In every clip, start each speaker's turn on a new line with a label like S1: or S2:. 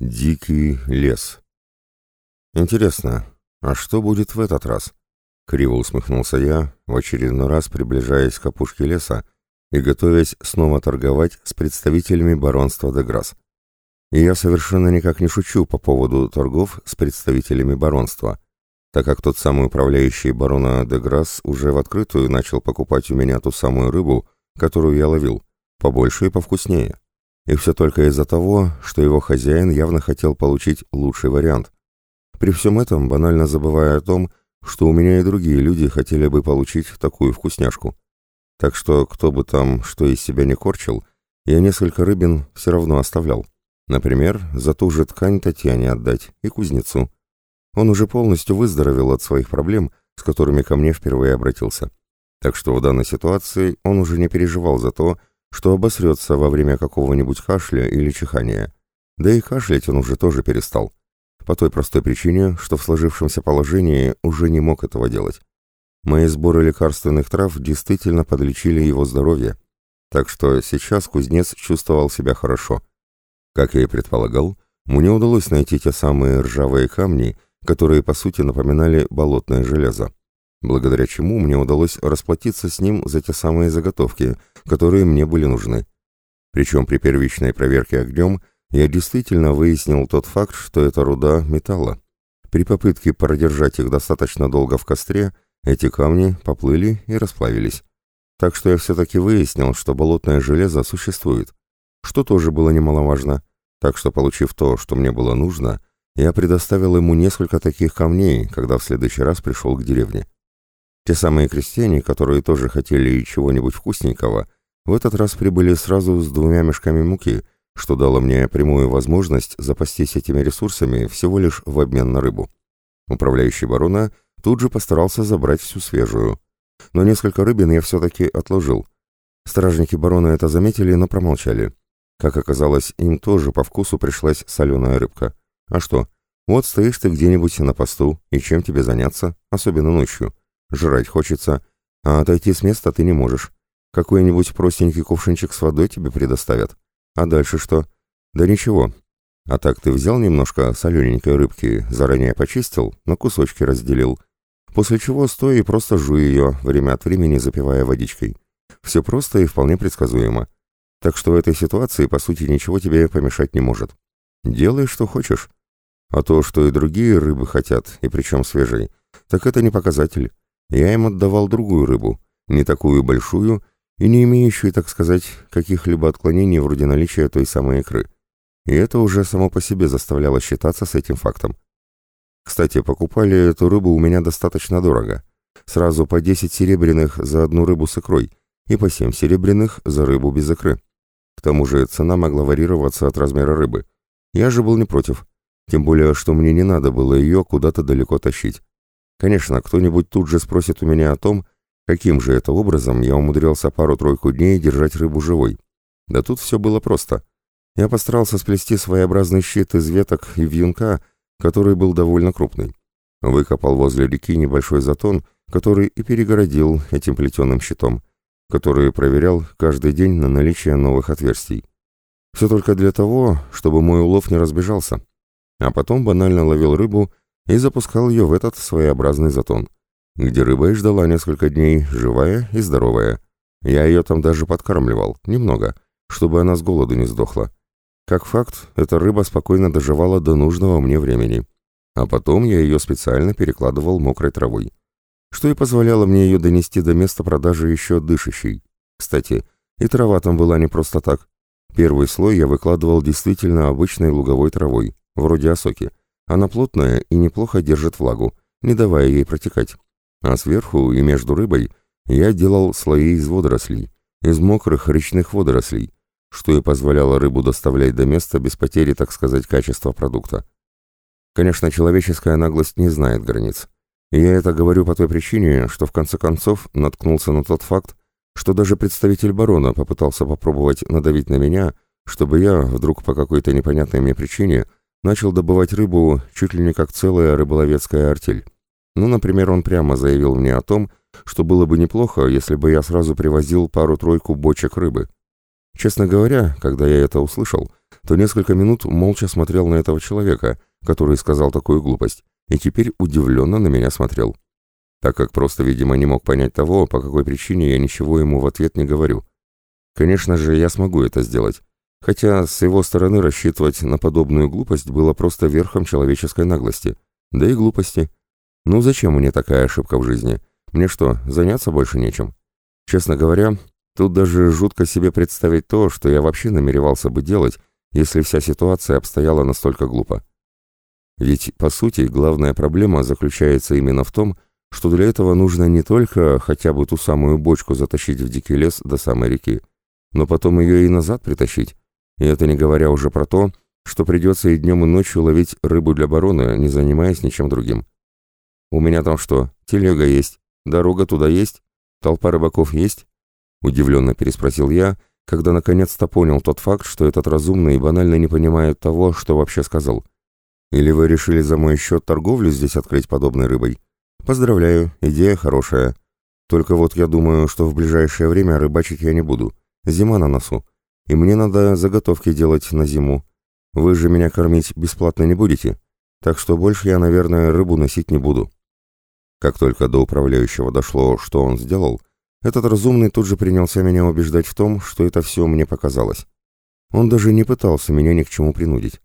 S1: Дикий лес. Интересно, а что будет в этот раз? Криво усмехнулся я, в очередной раз приближаясь к опушке леса и готовясь снова торговать с представителями баронства Деграсс. И я совершенно никак не шучу по поводу торгов с представителями баронства, так как тот самый управляющий барона Деграсс уже в открытую начал покупать у меня ту самую рыбу, которую я ловил, побольше и повкуснее. И все только из-за того, что его хозяин явно хотел получить лучший вариант. При всем этом банально забывая о том, что у меня и другие люди хотели бы получить такую вкусняшку. Так что, кто бы там что из себя не корчил, я несколько рыбин все равно оставлял. Например, за ту же ткань Татьяне отдать и кузнецу. Он уже полностью выздоровел от своих проблем, с которыми ко мне впервые обратился. Так что в данной ситуации он уже не переживал за то, что обосрется во время какого-нибудь кашля или чихания. Да и кашлять он уже тоже перестал. По той простой причине, что в сложившемся положении уже не мог этого делать. Мои сборы лекарственных трав действительно подлечили его здоровье. Так что сейчас кузнец чувствовал себя хорошо. Как я и предполагал, мне удалось найти те самые ржавые камни, которые по сути напоминали болотное железо благодаря чему мне удалось расплатиться с ним за те самые заготовки, которые мне были нужны. Причем при первичной проверке огнем я действительно выяснил тот факт, что это руда металла. При попытке продержать их достаточно долго в костре, эти камни поплыли и расплавились. Так что я все-таки выяснил, что болотное железо существует, что тоже было немаловажно. Так что, получив то, что мне было нужно, я предоставил ему несколько таких камней, когда в следующий раз пришел к деревне. Те самые крестьяне, которые тоже хотели чего-нибудь вкусненького, в этот раз прибыли сразу с двумя мешками муки, что дало мне прямую возможность запастись этими ресурсами всего лишь в обмен на рыбу. Управляющий барона тут же постарался забрать всю свежую. Но несколько рыбин я все-таки отложил. Стражники барона это заметили, но промолчали. Как оказалось, им тоже по вкусу пришлась соленая рыбка. А что? Вот стоишь ты где-нибудь на посту, и чем тебе заняться, особенно ночью. Жрать хочется, а отойти с места ты не можешь. Какой-нибудь простенький кувшинчик с водой тебе предоставят. А дальше что? Да ничего. А так ты взял немножко солененькой рыбки, заранее почистил, на кусочки разделил. После чего стой и просто жуй ее, время от времени запивая водичкой. Все просто и вполне предсказуемо. Так что в этой ситуации, по сути, ничего тебе помешать не может. Делай, что хочешь. А то, что и другие рыбы хотят, и причем свежей, так это не показатель я им отдавал другую рыбу, не такую большую и не имеющую, так сказать, каких-либо отклонений вроде наличия той самой икры. И это уже само по себе заставляло считаться с этим фактом. Кстати, покупали эту рыбу у меня достаточно дорого. Сразу по 10 серебряных за одну рыбу с икрой и по 7 серебряных за рыбу без икры. К тому же цена могла варьироваться от размера рыбы. Я же был не против. Тем более, что мне не надо было ее куда-то далеко тащить. Конечно, кто-нибудь тут же спросит у меня о том, каким же это образом я умудрялся пару-тройку дней держать рыбу живой. Да тут все было просто. Я постарался сплести своеобразный щит из веток и вьюнка, который был довольно крупный. Выкопал возле реки небольшой затон, который и перегородил этим плетеным щитом, который проверял каждый день на наличие новых отверстий. Все только для того, чтобы мой улов не разбежался. А потом банально ловил рыбу и запускал ее в этот своеобразный затон, где рыба и ждала несколько дней, живая и здоровая. Я ее там даже подкармливал, немного, чтобы она с голоду не сдохла. Как факт, эта рыба спокойно доживала до нужного мне времени. А потом я ее специально перекладывал мокрой травой, что и позволяло мне ее донести до места продажи еще дышащей. Кстати, и трава там была не просто так. Первый слой я выкладывал действительно обычной луговой травой, вроде осоки, она плотная и неплохо держит влагу, не давая ей протекать. А сверху и между рыбой я делал слои из водорослей, из мокрых речных водорослей, что и позволяло рыбу доставлять до места без потери, так сказать, качества продукта. Конечно, человеческая наглость не знает границ. Я это говорю по той причине, что в конце концов наткнулся на тот факт, что даже представитель барона попытался попробовать надавить на меня, чтобы я, вдруг по какой-то непонятной мне причине, начал добывать рыбу чуть ли не как целая рыболовецкая артель. Ну, например, он прямо заявил мне о том, что было бы неплохо, если бы я сразу привозил пару-тройку бочек рыбы. Честно говоря, когда я это услышал, то несколько минут молча смотрел на этого человека, который сказал такую глупость, и теперь удивленно на меня смотрел. Так как просто, видимо, не мог понять того, по какой причине я ничего ему в ответ не говорю. Конечно же, я смогу это сделать. Хотя с его стороны рассчитывать на подобную глупость было просто верхом человеческой наглости. Да и глупости. Ну зачем мне такая ошибка в жизни? Мне что, заняться больше нечем? Честно говоря, тут даже жутко себе представить то, что я вообще намеревался бы делать, если вся ситуация обстояла настолько глупо. Ведь, по сути, главная проблема заключается именно в том, что для этого нужно не только хотя бы ту самую бочку затащить в дикий лес до самой реки, но потом ее и назад притащить. И это не говоря уже про то, что придется и днем, и ночью ловить рыбу для барона, не занимаясь ничем другим. «У меня там что, телега есть, дорога туда есть, толпа рыбаков есть?» Удивленно переспросил я, когда наконец-то понял тот факт, что этот разумный банально не понимает того, что вообще сказал. «Или вы решили за мой счет торговлю здесь открыть подобной рыбой?» «Поздравляю, идея хорошая. Только вот я думаю, что в ближайшее время рыбачить я не буду. Зима на носу. И мне надо заготовки делать на зиму. Вы же меня кормить бесплатно не будете. Так что больше я, наверное, рыбу носить не буду». Как только до управляющего дошло, что он сделал, этот разумный тут же принялся меня убеждать в том, что это все мне показалось. Он даже не пытался меня ни к чему принудить.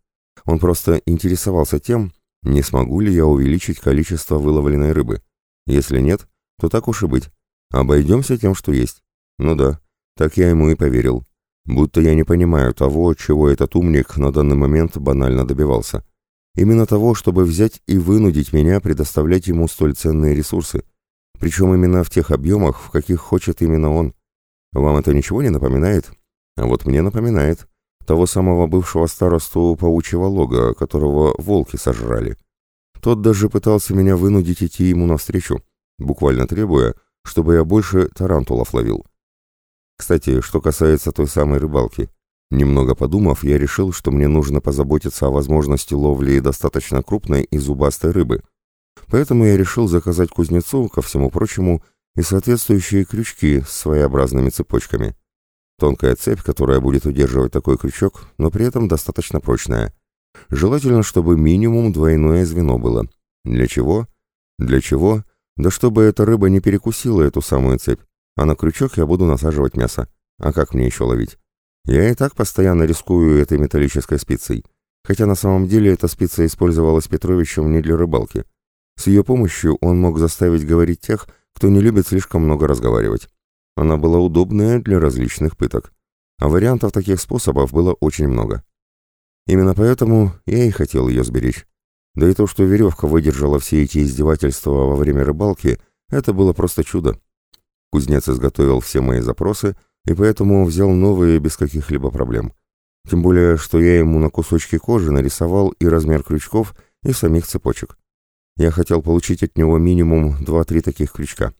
S1: Он просто интересовался тем, не смогу ли я увеличить количество выловленной рыбы. Если нет, то так уж и быть. Обойдемся тем, что есть. Ну да, так я ему и поверил. Будто я не понимаю того, чего этот умник на данный момент банально добивался. Именно того, чтобы взять и вынудить меня предоставлять ему столь ценные ресурсы. Причем именно в тех объемах, в каких хочет именно он. Вам это ничего не напоминает? А вот мне напоминает того самого бывшего старосту паучьего лога, которого волки сожрали. Тот даже пытался меня вынудить идти ему навстречу, буквально требуя, чтобы я больше тарантулов ловил. Кстати, что касается той самой рыбалки. Немного подумав, я решил, что мне нужно позаботиться о возможности ловли достаточно крупной и зубастой рыбы. Поэтому я решил заказать кузнецу, ко всему прочему, и соответствующие крючки с своеобразными цепочками. Тонкая цепь, которая будет удерживать такой крючок, но при этом достаточно прочная. Желательно, чтобы минимум двойное звено было. Для чего? Для чего? Да чтобы эта рыба не перекусила эту самую цепь, а на крючок я буду насаживать мясо. А как мне еще ловить? Я и так постоянно рискую этой металлической спицей. Хотя на самом деле эта спица использовалась Петровичем не для рыбалки. С ее помощью он мог заставить говорить тех, кто не любит слишком много разговаривать. Она была удобная для различных пыток. А вариантов таких способов было очень много. Именно поэтому я и хотел ее сберечь. Да и то, что веревка выдержала все эти издевательства во время рыбалки, это было просто чудо. Кузнец изготовил все мои запросы, и поэтому взял новые без каких-либо проблем. Тем более, что я ему на кусочки кожи нарисовал и размер крючков, и самих цепочек. Я хотел получить от него минимум 2-3 таких крючка.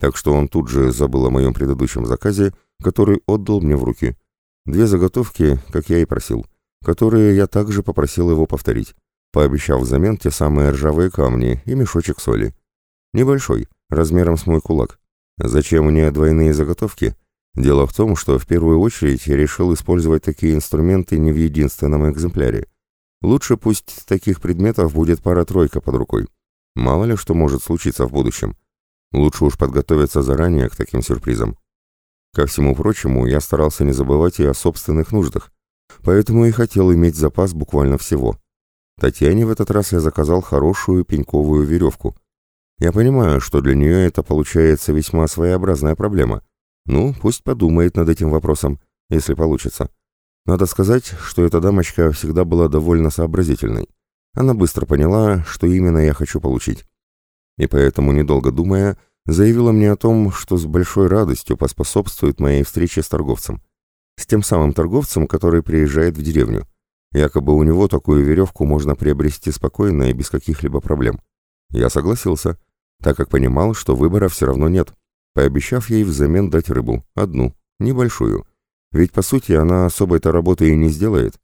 S1: Так что он тут же забыл о моем предыдущем заказе, который отдал мне в руки. Две заготовки, как я и просил, которые я также попросил его повторить, пообещав взамен те самые ржавые камни и мешочек соли. Небольшой, размером с мой кулак. Зачем мне двойные заготовки? Дело в том, что в первую очередь я решил использовать такие инструменты не в единственном экземпляре. Лучше пусть таких предметов будет пара-тройка под рукой. Мало ли что может случиться в будущем. Лучше уж подготовиться заранее к таким сюрпризам. Ко всему прочему, я старался не забывать и о собственных нуждах, поэтому и хотел иметь запас буквально всего. Татьяне в этот раз я заказал хорошую пеньковую веревку. Я понимаю, что для нее это получается весьма своеобразная проблема. Ну, пусть подумает над этим вопросом, если получится. Надо сказать, что эта дамочка всегда была довольно сообразительной. Она быстро поняла, что именно я хочу получить и поэтому, недолго думая, заявила мне о том, что с большой радостью поспособствует моей встрече с торговцем. С тем самым торговцем, который приезжает в деревню. Якобы у него такую веревку можно приобрести спокойно и без каких-либо проблем. Я согласился, так как понимал, что выбора все равно нет, пообещав ей взамен дать рыбу, одну, небольшую. Ведь, по сути, она особой-то работы и не сделает.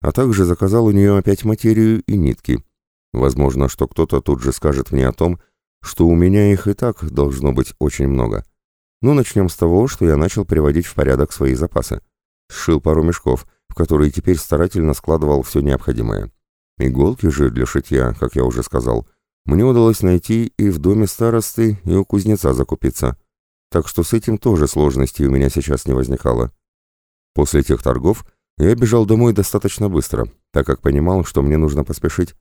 S1: А также заказал у нее опять материю и нитки. Возможно, что кто-то тут же скажет мне о том, что у меня их и так должно быть очень много. Ну, начнем с того, что я начал приводить в порядок свои запасы. Сшил пару мешков, в который теперь старательно складывал все необходимое. Иголки же для шитья, как я уже сказал, мне удалось найти и в доме старосты, и у кузнеца закупиться. Так что с этим тоже сложностей у меня сейчас не возникало. После тех торгов я бежал домой достаточно быстро, так как понимал, что мне нужно поспешить,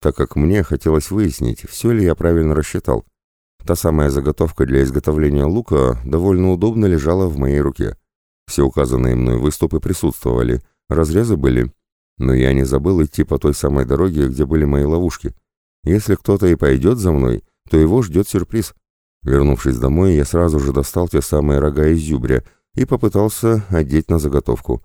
S1: так как мне хотелось выяснить, все ли я правильно рассчитал. Та самая заготовка для изготовления лука довольно удобно лежала в моей руке. Все указанные мной выступы присутствовали, разрезы были, но я не забыл идти по той самой дороге, где были мои ловушки. Если кто-то и пойдет за мной, то его ждет сюрприз. Вернувшись домой, я сразу же достал те самые рога из зюбря и попытался одеть на заготовку.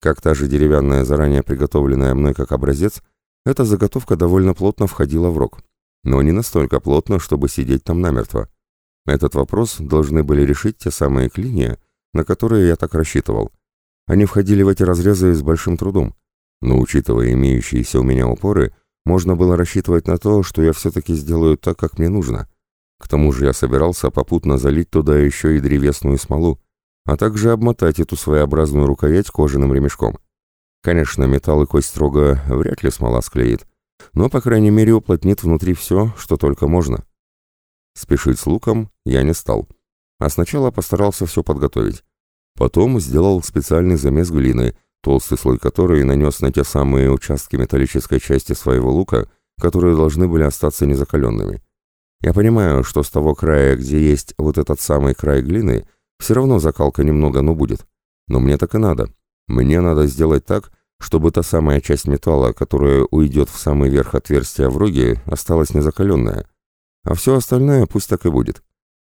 S1: Как та же деревянная, заранее приготовленная мной как образец, эта заготовка довольно плотно входила в рог. Но не настолько плотно, чтобы сидеть там намертво. Этот вопрос должны были решить те самые клинья, на которые я так рассчитывал. Они входили в эти разрезы с большим трудом. Но учитывая имеющиеся у меня упоры, можно было рассчитывать на то, что я все-таки сделаю так, как мне нужно. К тому же я собирался попутно залить туда еще и древесную смолу, а также обмотать эту своеобразную рукоять кожаным ремешком. Конечно, металл и кость строго вряд ли смола склеит, но, по крайней мере, уплотнит внутри все, что только можно. Спешить с луком я не стал, а сначала постарался все подготовить. Потом сделал специальный замес глины, толстый слой которой нанес на те самые участки металлической части своего лука, которые должны были остаться незакаленными. Я понимаю, что с того края, где есть вот этот самый край глины, все равно закалка немного, но будет. Но мне так и надо. Мне надо сделать так, чтобы та самая часть металла, которая уйдет в самый верх отверстия в роге, осталась незакаленная. А все остальное пусть так и будет.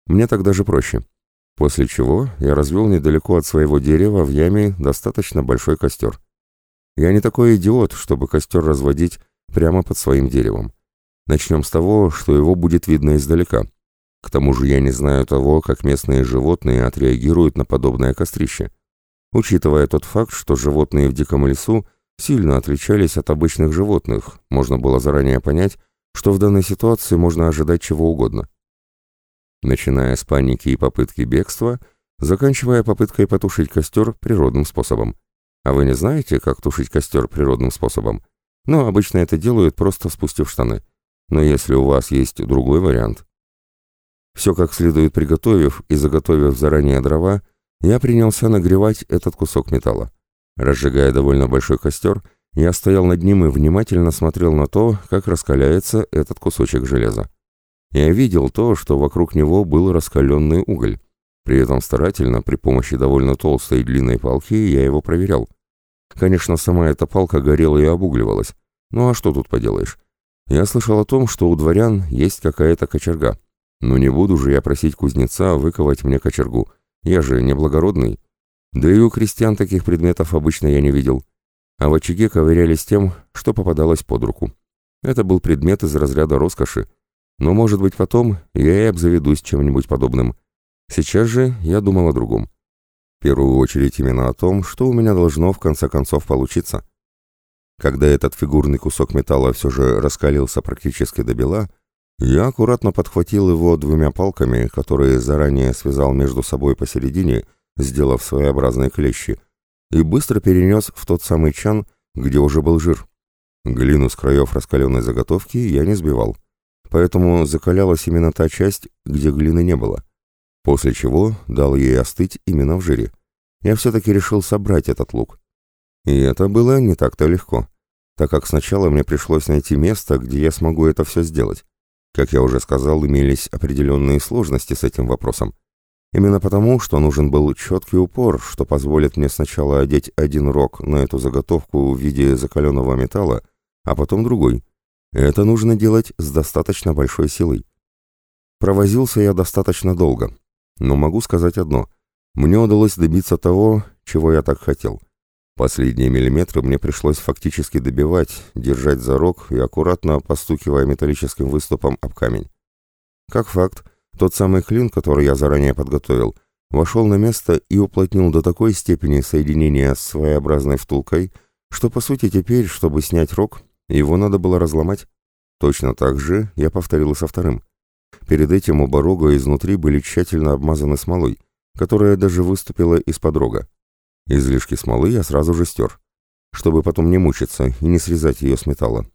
S1: Мне так даже проще. После чего я развел недалеко от своего дерева в яме достаточно большой костер. Я не такой идиот, чтобы костер разводить прямо под своим деревом. Начнем с того, что его будет видно издалека. К тому же я не знаю того, как местные животные отреагируют на подобное кострище. Учитывая тот факт, что животные в диком лесу сильно отличались от обычных животных, можно было заранее понять, что в данной ситуации можно ожидать чего угодно начиная с паники и попытки бегства, заканчивая попыткой потушить костер природным способом. А вы не знаете, как тушить костер природным способом? Ну, обычно это делают, просто спустив штаны. Но если у вас есть другой вариант... Все как следует приготовив и заготовив заранее дрова, я принялся нагревать этот кусок металла. Разжигая довольно большой костер, я стоял над ним и внимательно смотрел на то, как раскаляется этот кусочек железа. Я видел то, что вокруг него был раскаленный уголь. При этом старательно, при помощи довольно толстой и длинной палки, я его проверял. Конечно, сама эта палка горела и обугливалась. Ну а что тут поделаешь? Я слышал о том, что у дворян есть какая-то кочерга. Но не буду же я просить кузнеца выковать мне кочергу. Я же не благородный. Да и у крестьян таких предметов обычно я не видел. А в очаге ковырялись тем, что попадалось под руку. Это был предмет из разряда роскоши, но, может быть, потом я и обзаведусь чем-нибудь подобным. Сейчас же я думал о другом. В первую очередь именно о том, что у меня должно в конце концов получиться. Когда этот фигурный кусок металла все же раскалился практически до бела, я аккуратно подхватил его двумя палками, которые заранее связал между собой посередине, сделав своеобразные клещи, и быстро перенес в тот самый чан, где уже был жир. Глину с краев раскаленной заготовки я не сбивал поэтому закалялась именно та часть, где глины не было. После чего дал ей остыть именно в жире. Я все-таки решил собрать этот лук. И это было не так-то легко, так как сначала мне пришлось найти место, где я смогу это все сделать. Как я уже сказал, имелись определенные сложности с этим вопросом. Именно потому, что нужен был четкий упор, что позволит мне сначала одеть один рог на эту заготовку в виде закаленного металла, а потом другой, это нужно делать с достаточно большой силой. Провозился я достаточно долго, но могу сказать одно. Мне удалось добиться того, чего я так хотел. Последние миллиметры мне пришлось фактически добивать, держать за рог и аккуратно постукивая металлическим выступом об камень. Как факт, тот самый клин, который я заранее подготовил, вошел на место и уплотнил до такой степени соединения с своеобразной втулкой, что по сути теперь, чтобы снять рог, его надо было разломать. Точно так же я повторил и со вторым. Перед этим оба рога изнутри были тщательно обмазаны смолой, которая даже выступила из-под рога. Излишки смолы я сразу же стер. чтобы потом не мучиться и не срезать ее с металла.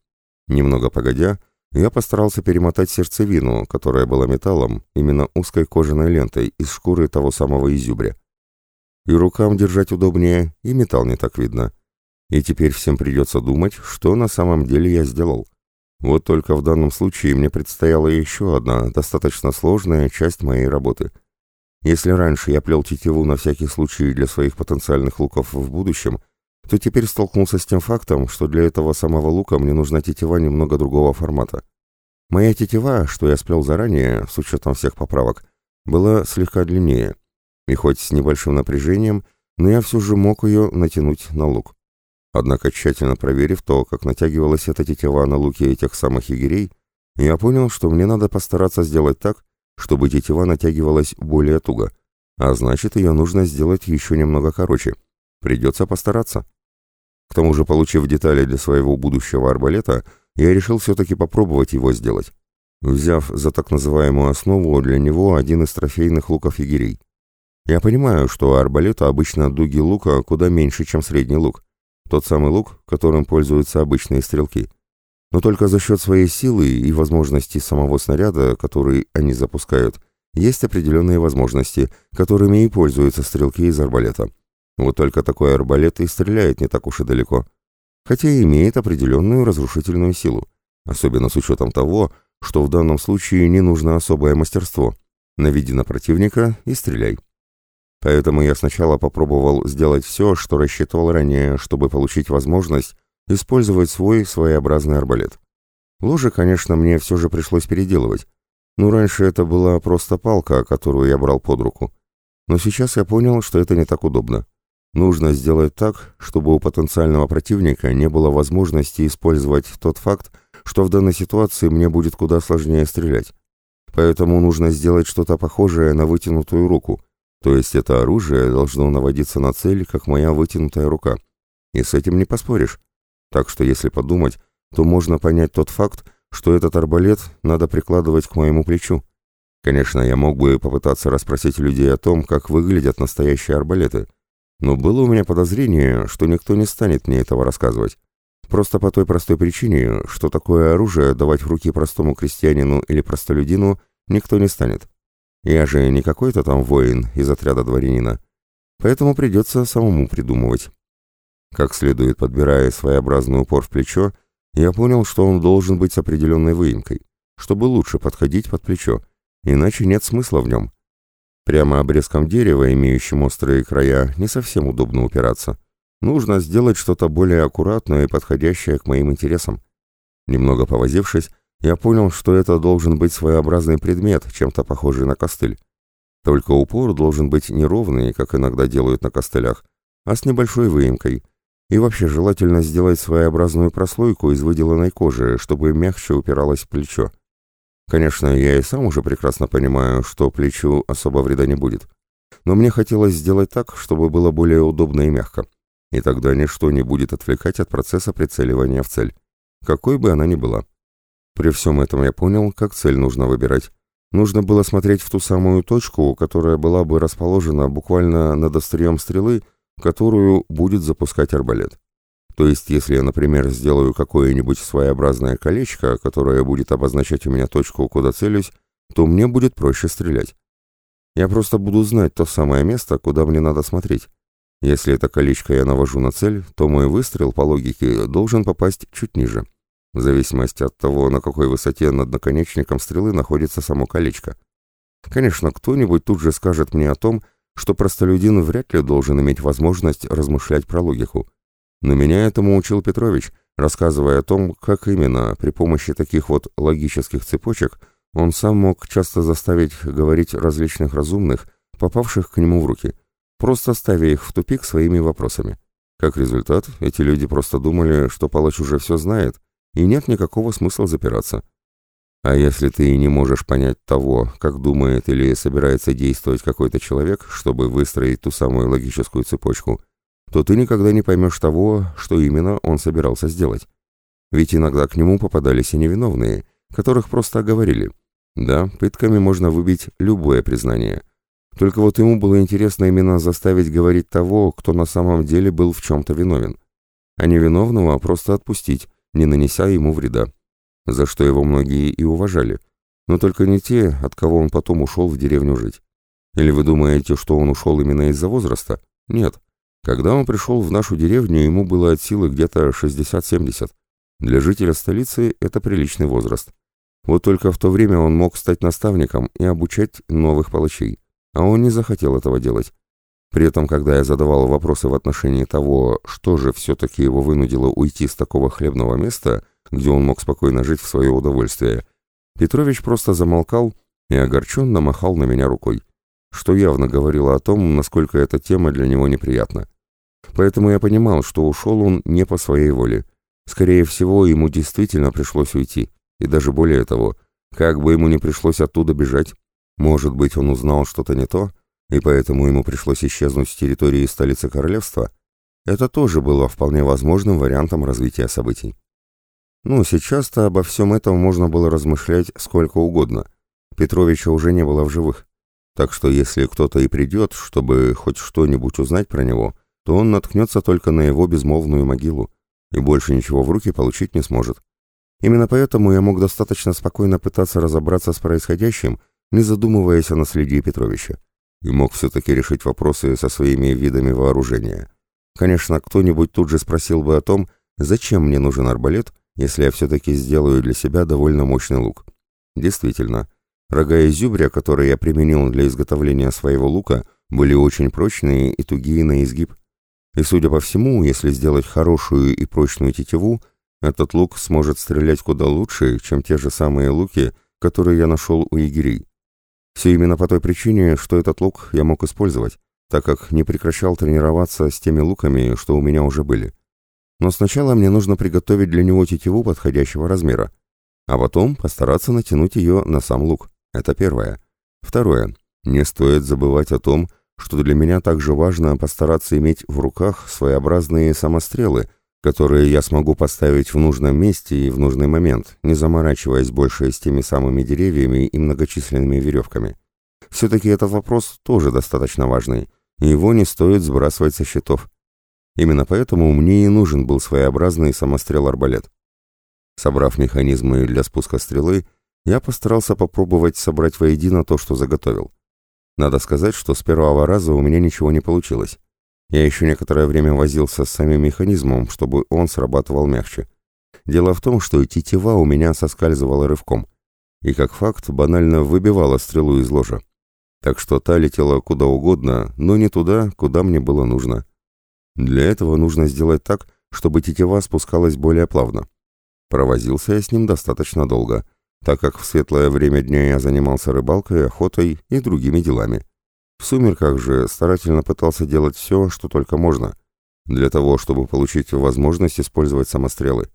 S1: Немного погодя, я постарался перемотать сердцевину, которая была металлом, именно узкой кожаной лентой из шкуры того самого изюбря. И рукам держать удобнее, и металл не так видно. И теперь всем придется думать, что на самом деле я сделал. Вот только в данном случае мне предстояла еще одна, достаточно сложная часть моей работы. Если раньше я плел тетиву на всякий случай для своих потенциальных луков в будущем, то теперь столкнулся с тем фактом, что для этого самого лука мне нужна тетива немного другого формата. Моя тетива, что я сплел заранее, с учетом всех поправок, была слегка длиннее, и хоть с небольшим напряжением, но я все же мог ее натянуть на лук. Однако, тщательно проверив то, как натягивалась эта тетива на луке этих самых егерей, я понял, что мне надо постараться сделать так, чтобы тетива натягивалась более туго, а значит, ее нужно сделать еще немного короче. Придется постараться. К тому же, получив детали для своего будущего арбалета, я решил все-таки попробовать его сделать, взяв за так называемую основу для него один из трофейных луков егерей. Я понимаю, что арбалету обычно дуги лука куда меньше, чем средний лук, тот самый лук, которым пользуются обычные стрелки. Но только за счет своей силы и возможностей самого снаряда, который они запускают, есть определенные возможности, которыми и пользуются стрелки из арбалета. Вот только такой арбалет и стреляет не так уж и далеко. Хотя и имеет определенную разрушительную силу. Особенно с учетом того, что в данном случае не нужно особое мастерство. Наведи на противника и стреляй. Поэтому я сначала попробовал сделать все, что рассчитывал ранее, чтобы получить возможность использовать свой своеобразный арбалет. Ложе, конечно, мне все же пришлось переделывать. Ну, раньше это была просто палка, которую я брал под руку. Но сейчас я понял, что это не так удобно. Нужно сделать так, чтобы у потенциального противника не было возможности использовать тот факт, что в данной ситуации мне будет куда сложнее стрелять. Поэтому нужно сделать что-то похожее на вытянутую руку, то есть это оружие должно наводиться на цель, как моя вытянутая рука. И с этим не поспоришь. Так что если подумать, то можно понять тот факт, что этот арбалет надо прикладывать к моему плечу. Конечно, я мог бы попытаться расспросить людей о том, как выглядят настоящие арбалеты, но было у меня подозрение, что никто не станет мне этого рассказывать. Просто по той простой причине, что такое оружие давать в руки простому крестьянину или простолюдину никто не станет. Я же не какой-то там воин из отряда дворянина, поэтому придется самому придумывать. Как следует подбирая своеобразный упор в плечо, я понял, что он должен быть с определенной выемкой, чтобы лучше подходить под плечо, иначе нет смысла в нем. Прямо обрезком дерева, имеющим острые края, не совсем удобно упираться. Нужно сделать что-то более аккуратное и подходящее к моим интересам. Немного повозившись, я понял, что это должен быть своеобразный предмет, чем-то похожий на костыль. Только упор должен быть неровный, как иногда делают на костылях, а с небольшой выемкой. И вообще желательно сделать своеобразную прослойку из выделанной кожи, чтобы мягче упиралось в плечо. Конечно, я и сам уже прекрасно понимаю, что плечу особо вреда не будет. Но мне хотелось сделать так, чтобы было более удобно и мягко. И тогда ничто не будет отвлекать от процесса прицеливания в цель, какой бы она ни была. При всем этом я понял, как цель нужно выбирать. Нужно было смотреть в ту самую точку, которая была бы расположена буквально над острием стрелы, которую будет запускать арбалет. То есть, если я, например, сделаю какое-нибудь своеобразное колечко, которое будет обозначать у меня точку, куда целюсь, то мне будет проще стрелять. Я просто буду знать то самое место, куда мне надо смотреть. Если это колечко я навожу на цель, то мой выстрел, по логике, должен попасть чуть ниже в зависимости от того, на какой высоте над наконечником стрелы находится само колечко. Конечно, кто-нибудь тут же скажет мне о том, что простолюдин вряд ли должен иметь возможность размышлять про логику. Но меня этому учил Петрович, рассказывая о том, как именно при помощи таких вот логических цепочек он сам мог часто заставить говорить различных разумных, попавших к нему в руки, просто ставя их в тупик своими вопросами. Как результат, эти люди просто думали, что палач уже все знает, и нет никакого смысла запираться. А если ты не можешь понять того, как думает или собирается действовать какой-то человек, чтобы выстроить ту самую логическую цепочку, то ты никогда не поймешь того, что именно он собирался сделать. Ведь иногда к нему попадались и невиновные, которых просто оговорили. Да, пытками можно выбить любое признание. Только вот ему было интересно именно заставить говорить того, кто на самом деле был в чем-то виновен. а невиновного просто отпустить, не нанеся ему вреда, за что его многие и уважали, но только не те, от кого он потом ушел в деревню жить. Или вы думаете, что он ушел именно из-за возраста? Нет. Когда он пришел в нашу деревню, ему было от силы где-то 60-70. Для жителя столицы это приличный возраст. Вот только в то время он мог стать наставником и обучать новых палачей, а он не захотел этого делать. При этом, когда я задавал вопросы в отношении того, что же все-таки его вынудило уйти с такого хлебного места, где он мог спокойно жить в свое удовольствие, Петрович просто замолкал и огорченно махал на меня рукой, что явно говорило о том, насколько эта тема для него неприятна. Поэтому я понимал, что ушел он не по своей воле. Скорее всего, ему действительно пришлось уйти. И даже более того, как бы ему не пришлось оттуда бежать. Может быть, он узнал что-то не то, и поэтому ему пришлось исчезнуть с территории столицы королевства, это тоже было вполне возможным вариантом развития событий. Ну, сейчас-то обо всем этом можно было размышлять сколько угодно. Петровича уже не было в живых. Так что если кто-то и придет, чтобы хоть что-нибудь узнать про него, то он наткнется только на его безмолвную могилу и больше ничего в руки получить не сможет. Именно поэтому я мог достаточно спокойно пытаться разобраться с происходящим, не задумываясь о наследии Петровича и мог все-таки решить вопросы со своими видами вооружения. Конечно, кто-нибудь тут же спросил бы о том, зачем мне нужен арбалет, если я все-таки сделаю для себя довольно мощный лук. Действительно, рога и зюбря, которые я применил для изготовления своего лука, были очень прочные и тугие на изгиб. И, судя по всему, если сделать хорошую и прочную тетиву, этот лук сможет стрелять куда лучше, чем те же самые луки, которые я нашел у егерей. Все именно по той причине, что этот лук я мог использовать, так как не прекращал тренироваться с теми луками, что у меня уже были. Но сначала мне нужно приготовить для него тетиву подходящего размера, а потом постараться натянуть ее на сам лук. Это первое. Второе. Не стоит забывать о том, что для меня также важно постараться иметь в руках своеобразные самострелы, которые я смогу поставить в нужном месте и в нужный момент, не заморачиваясь больше с теми самыми деревьями и многочисленными веревками. Все-таки этот вопрос тоже достаточно важный, и его не стоит сбрасывать со счетов. Именно поэтому мне и нужен был своеобразный самострел-арбалет. Собрав механизмы для спуска стрелы, я постарался попробовать собрать воедино то, что заготовил. Надо сказать, что с первого раза у меня ничего не получилось. Я еще некоторое время возился с самим механизмом, чтобы он срабатывал мягче. Дело в том, что тетива у меня соскальзывала рывком, и как факт банально выбивала стрелу из ложа. Так что та летела куда угодно, но не туда, куда мне было нужно. Для этого нужно сделать так, чтобы тетива спускалась более плавно. Провозился я с ним достаточно долго, так как в светлое время дня я занимался рыбалкой, охотой и другими делами. В сумерках же старательно пытался делать все, что только можно, для того, чтобы получить возможность использовать самострелы.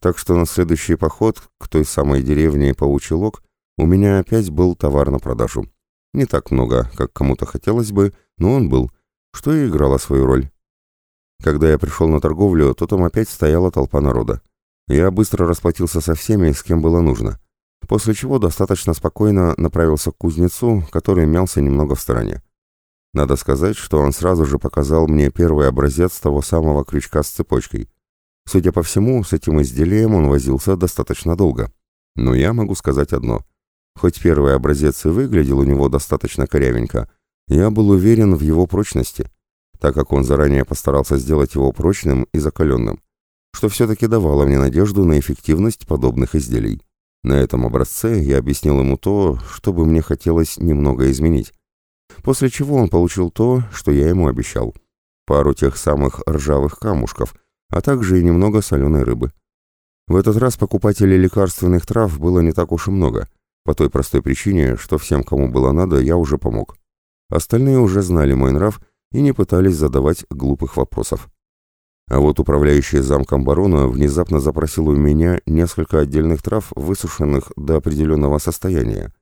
S1: Так что на следующий поход к той самой деревне Паучий Лог у меня опять был товар на продажу. Не так много, как кому-то хотелось бы, но он был, что и играло свою роль. Когда я пришел на торговлю, то там опять стояла толпа народа. Я быстро расплатился со всеми, с кем было нужно после чего достаточно спокойно направился к кузнецу, который мялся немного в стороне. Надо сказать, что он сразу же показал мне первый образец того самого крючка с цепочкой. Судя по всему, с этим изделием он возился достаточно долго. Но я могу сказать одно. Хоть первый образец и выглядел у него достаточно корявенько, я был уверен в его прочности, так как он заранее постарался сделать его прочным и закаленным, что все-таки давало мне надежду на эффективность подобных изделий. На этом образце я объяснил ему то, что бы мне хотелось немного изменить. После чего он получил то, что я ему обещал. Пару тех самых ржавых камушков, а также и немного соленой рыбы. В этот раз покупателей лекарственных трав было не так уж и много, по той простой причине, что всем, кому было надо, я уже помог. Остальные уже знали мой нрав и не пытались задавать глупых вопросов. А вот управляющий замком барона внезапно запросил у меня несколько отдельных трав, высушенных до определенного состояния.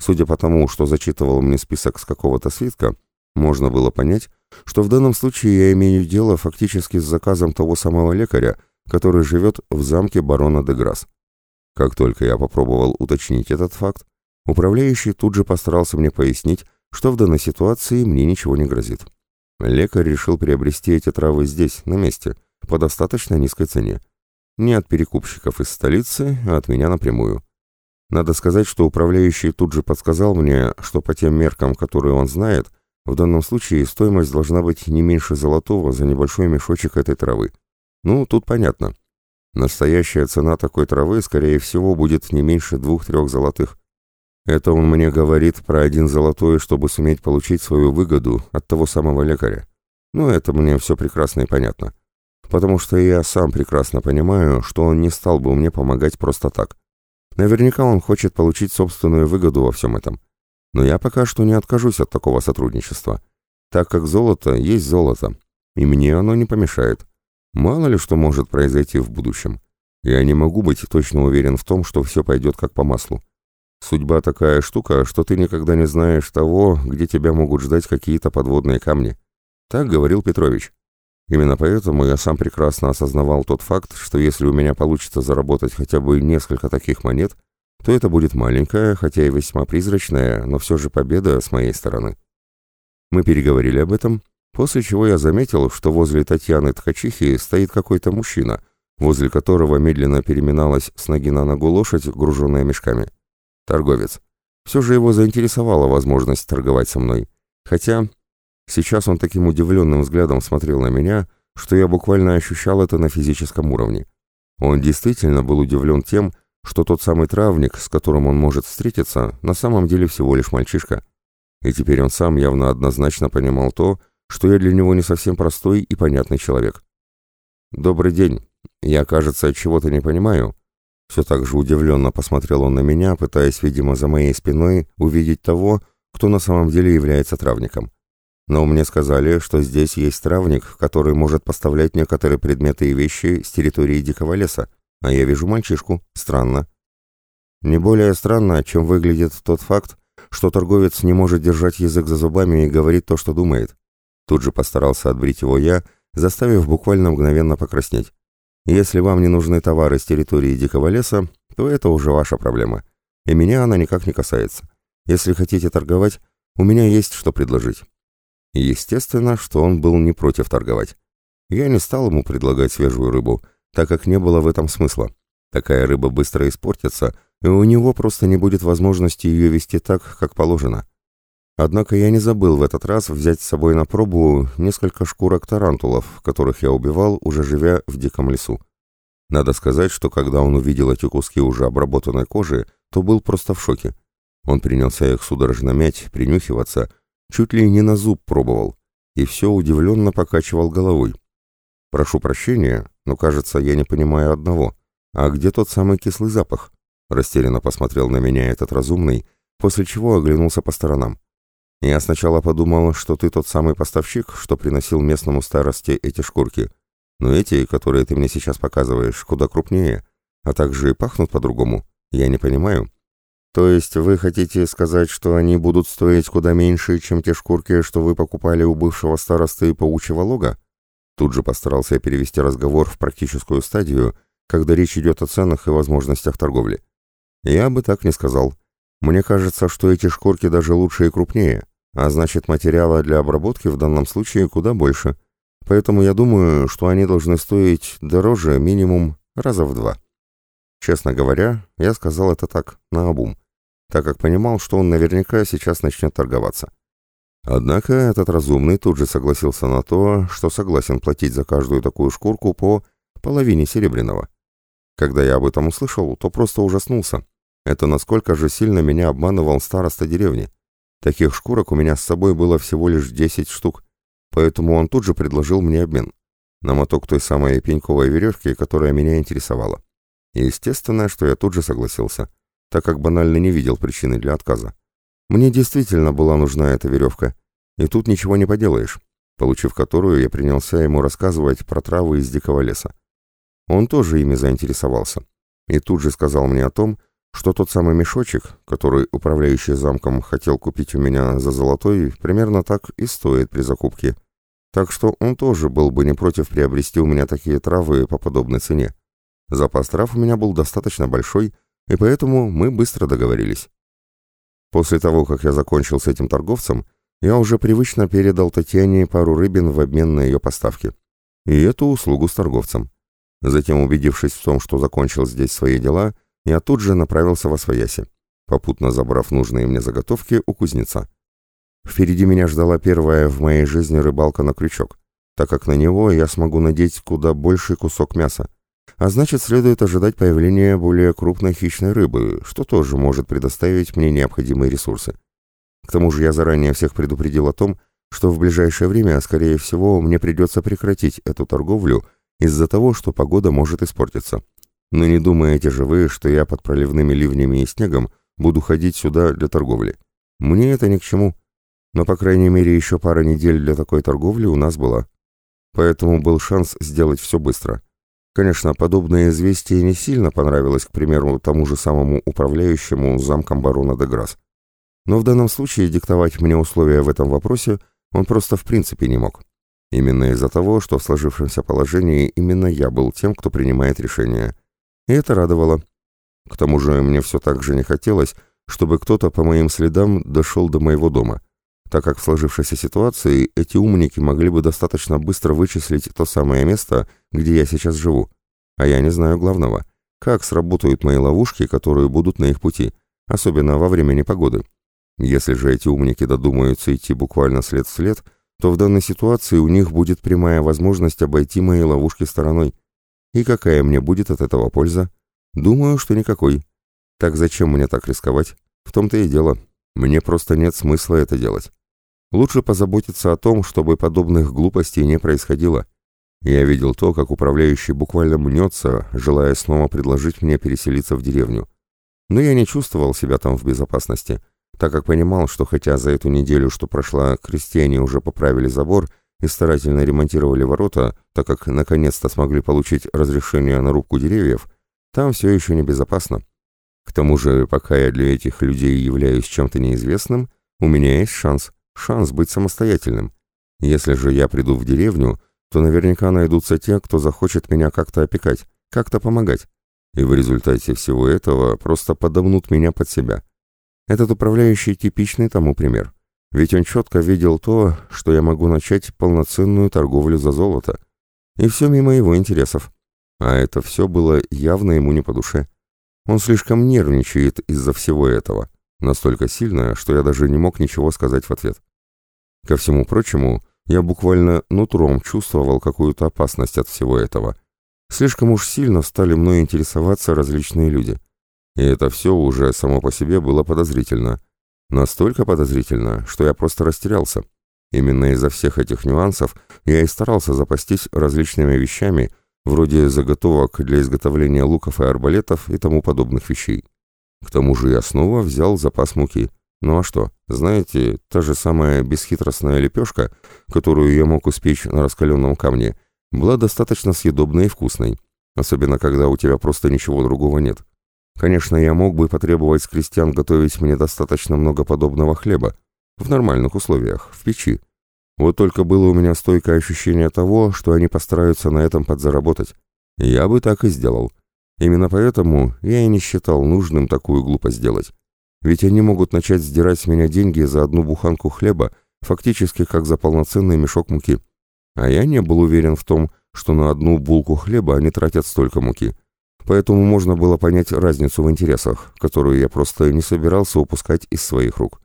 S1: Судя по тому, что зачитывал мне список с какого-то свитка, можно было понять, что в данном случае я имею дело фактически с заказом того самого лекаря, который живет в замке барона де Грасс. Как только я попробовал уточнить этот факт, управляющий тут же постарался мне пояснить, что в данной ситуации мне ничего не грозит. Лекарь решил приобрести эти травы здесь, на месте, по достаточно низкой цене. Не от перекупщиков из столицы, а от меня напрямую. Надо сказать, что управляющий тут же подсказал мне, что по тем меркам, которые он знает, в данном случае стоимость должна быть не меньше золотого за небольшой мешочек этой травы. Ну, тут понятно. Настоящая цена такой травы, скорее всего, будет не меньше двух-трех золотых. Это он мне говорит про один золотой, чтобы суметь получить свою выгоду от того самого лекаря. Ну, это мне все прекрасно и понятно. Потому что я сам прекрасно понимаю, что он не стал бы мне помогать просто так. Наверняка он хочет получить собственную выгоду во всем этом. Но я пока что не откажусь от такого сотрудничества, так как золото есть золото, и мне оно не помешает. Мало ли что может произойти в будущем. Я не могу быть точно уверен в том, что все пойдет как по маслу. Судьба такая штука, что ты никогда не знаешь того, где тебя могут ждать какие-то подводные камни. Так говорил Петрович. Именно поэтому я сам прекрасно осознавал тот факт, что если у меня получится заработать хотя бы несколько таких монет, то это будет маленькая, хотя и весьма призрачная, но все же победа с моей стороны. Мы переговорили об этом, после чего я заметил, что возле Татьяны Ткачихи стоит какой-то мужчина, возле которого медленно переминалась с ноги на ногу лошадь, груженная мешками. Торговец. Все же его заинтересовала возможность торговать со мной. Хотя сейчас он таким удивленным взглядом смотрел на меня, что я буквально ощущал это на физическом уровне. Он действительно был удивлен тем, что тот самый травник, с которым он может встретиться, на самом деле всего лишь мальчишка. И теперь он сам явно однозначно понимал то, что я для него не совсем простой и понятный человек. «Добрый день. Я, кажется, чего-то не понимаю, все так же удивленно посмотрел он на меня, пытаясь, видимо, за моей спиной увидеть того, кто на самом деле является травником. Но мне сказали, что здесь есть травник, который может поставлять некоторые предметы и вещи с территории дикого леса, а я вижу мальчишку. Странно. Не более странно, чем выглядит тот факт, что торговец не может держать язык за зубами и говорить то, что думает. Тут же постарался отбрить его я, заставив буквально мгновенно покраснеть. Если вам не нужны товары с территории дикого леса, то это уже ваша проблема. И меня она никак не касается. Если хотите торговать, у меня есть что предложить. естественно, что он был не против торговать. Я не стал ему предлагать свежую рыбу, так как не было в этом смысла. Такая рыба быстро испортится, и у него просто не будет возможности ее вести так, как положено. Однако я не забыл в этот раз взять с собой на пробу несколько шкурок тарантулов, которых я убивал, уже живя в диком лесу. Надо сказать, что когда он увидел эти куски уже обработанной кожи, то был просто в шоке. Он принялся их судорожно мять, принюхиваться, чуть ли не на зуб пробовал, и все удивленно покачивал головой. «Прошу прощения, но, кажется, я не понимаю одного. А где тот самый кислый запах?» Растерянно посмотрел на меня этот разумный, после чего оглянулся по сторонам. Я сначала подумал, что ты тот самый поставщик, что приносил местному старости эти шкурки. Но эти, которые ты мне сейчас показываешь, куда крупнее, а также и пахнут по-другому. Я не понимаю. То есть вы хотите сказать, что они будут стоить куда меньше, чем те шкурки, что вы покупали у бывшего старосты паучьего лога? Тут же постарался я перевести разговор в практическую стадию, когда речь идет о ценах и возможностях торговли. Я бы так не сказал. Мне кажется, что эти шкурки даже лучше и крупнее а значит материала для обработки в данном случае куда больше. Поэтому я думаю, что они должны стоить дороже минимум раза в два. Честно говоря, я сказал это так, наобум, так как понимал, что он наверняка сейчас начнет торговаться. Однако этот разумный тут же согласился на то, что согласен платить за каждую такую шкурку по половине серебряного. Когда я об этом услышал, то просто ужаснулся. Это насколько же сильно меня обманывал староста деревни. Таких шкурок у меня с собой было всего лишь 10 штук, поэтому он тут же предложил мне обмен на моток той самой пеньковой веревки, которая меня интересовала. И естественно, что я тут же согласился, так как банально не видел причины для отказа. Мне действительно была нужна эта веревка, и тут ничего не поделаешь, получив которую я принялся ему рассказывать про травы из дикого леса. Он тоже ими заинтересовался, и тут же сказал мне о том, что тот самый мешочек, который управляющий замком хотел купить у меня за золотой, примерно так и стоит при закупке. Так что он тоже был бы не против приобрести у меня такие травы по подобной цене. Запас трав у меня был достаточно большой, и поэтому мы быстро договорились. После того, как я закончил с этим торговцем, я уже привычно передал Татьяне пару рыбин в обмен на ее поставки. и эту услугу с торговцем. Затем, убедившись в том, что закончил здесь свои дела, я тут же направился во свояси, попутно забрав нужные мне заготовки у кузнеца. Впереди меня ждала первая в моей жизни рыбалка на крючок, так как на него я смогу надеть куда больший кусок мяса. А значит, следует ожидать появления более крупной хищной рыбы, что тоже может предоставить мне необходимые ресурсы. К тому же я заранее всех предупредил о том, что в ближайшее время, скорее всего, мне придется прекратить эту торговлю из-за того, что погода может испортиться. Но не думаете же вы, что я под проливными ливнями и снегом буду ходить сюда для торговли. Мне это ни к чему. Но, по крайней мере, еще пара недель для такой торговли у нас была. Поэтому был шанс сделать все быстро. Конечно, подобное известие не сильно понравилось, к примеру, тому же самому управляющему замком барона Деграсс. Но в данном случае диктовать мне условия в этом вопросе он просто в принципе не мог. Именно из-за того, что в сложившемся положении именно я был тем, кто принимает решения. И это радовало. К тому же мне все так же не хотелось, чтобы кто-то по моим следам дошел до моего дома, так как в сложившейся ситуации эти умники могли бы достаточно быстро вычислить то самое место, где я сейчас живу. А я не знаю главного. Как сработают мои ловушки, которые будут на их пути, особенно во время непогоды. Если же эти умники додумаются идти буквально след в след, то в данной ситуации у них будет прямая возможность обойти мои ловушки стороной. И какая мне будет от этого польза? Думаю, что никакой. Так зачем мне так рисковать? В том-то и дело. Мне просто нет смысла это делать. Лучше позаботиться о том, чтобы подобных глупостей не происходило. Я видел то, как управляющий буквально мнется, желая снова предложить мне переселиться в деревню. Но я не чувствовал себя там в безопасности так как понимал, что хотя за эту неделю, что прошла, крестьяне уже поправили забор и старательно ремонтировали ворота, так как наконец-то смогли получить разрешение на рубку деревьев, там все еще небезопасно. К тому же, пока я для этих людей являюсь чем-то неизвестным, у меня есть шанс, шанс быть самостоятельным. Если же я приду в деревню, то наверняка найдутся те, кто захочет меня как-то опекать, как-то помогать. И в результате всего этого просто подомнут меня под себя. Этот управляющий типичный тому пример. Ведь он четко видел то, что я могу начать полноценную торговлю за золото. И все мимо его интересов. А это все было явно ему не по душе. Он слишком нервничает из-за всего этого. Настолько сильно, что я даже не мог ничего сказать в ответ. Ко всему прочему, я буквально нутром чувствовал какую-то опасность от всего этого. Слишком уж сильно стали мной интересоваться различные люди — и это все уже само по себе было подозрительно. Настолько подозрительно, что я просто растерялся. Именно из-за всех этих нюансов я и старался запастись различными вещами, вроде заготовок для изготовления луков и арбалетов и тому подобных вещей. К тому же я снова взял запас муки. Ну а что, знаете, та же самая бесхитростная лепешка, которую я мог успечь на раскаленном камне, была достаточно съедобной и вкусной, особенно когда у тебя просто ничего другого нет. Конечно, я мог бы потребовать с крестьян готовить мне достаточно много подобного хлеба, в нормальных условиях, в печи. Вот только было у меня стойкое ощущение того, что они постараются на этом подзаработать. Я бы так и сделал. Именно поэтому я и не считал нужным такую глупость делать. Ведь они могут начать сдирать с меня деньги за одну буханку хлеба, фактически как за полноценный мешок муки. А я не был уверен в том, что на одну булку хлеба они тратят столько муки поэтому можно было понять разницу в интересах, которую я просто не собирался упускать из своих рук.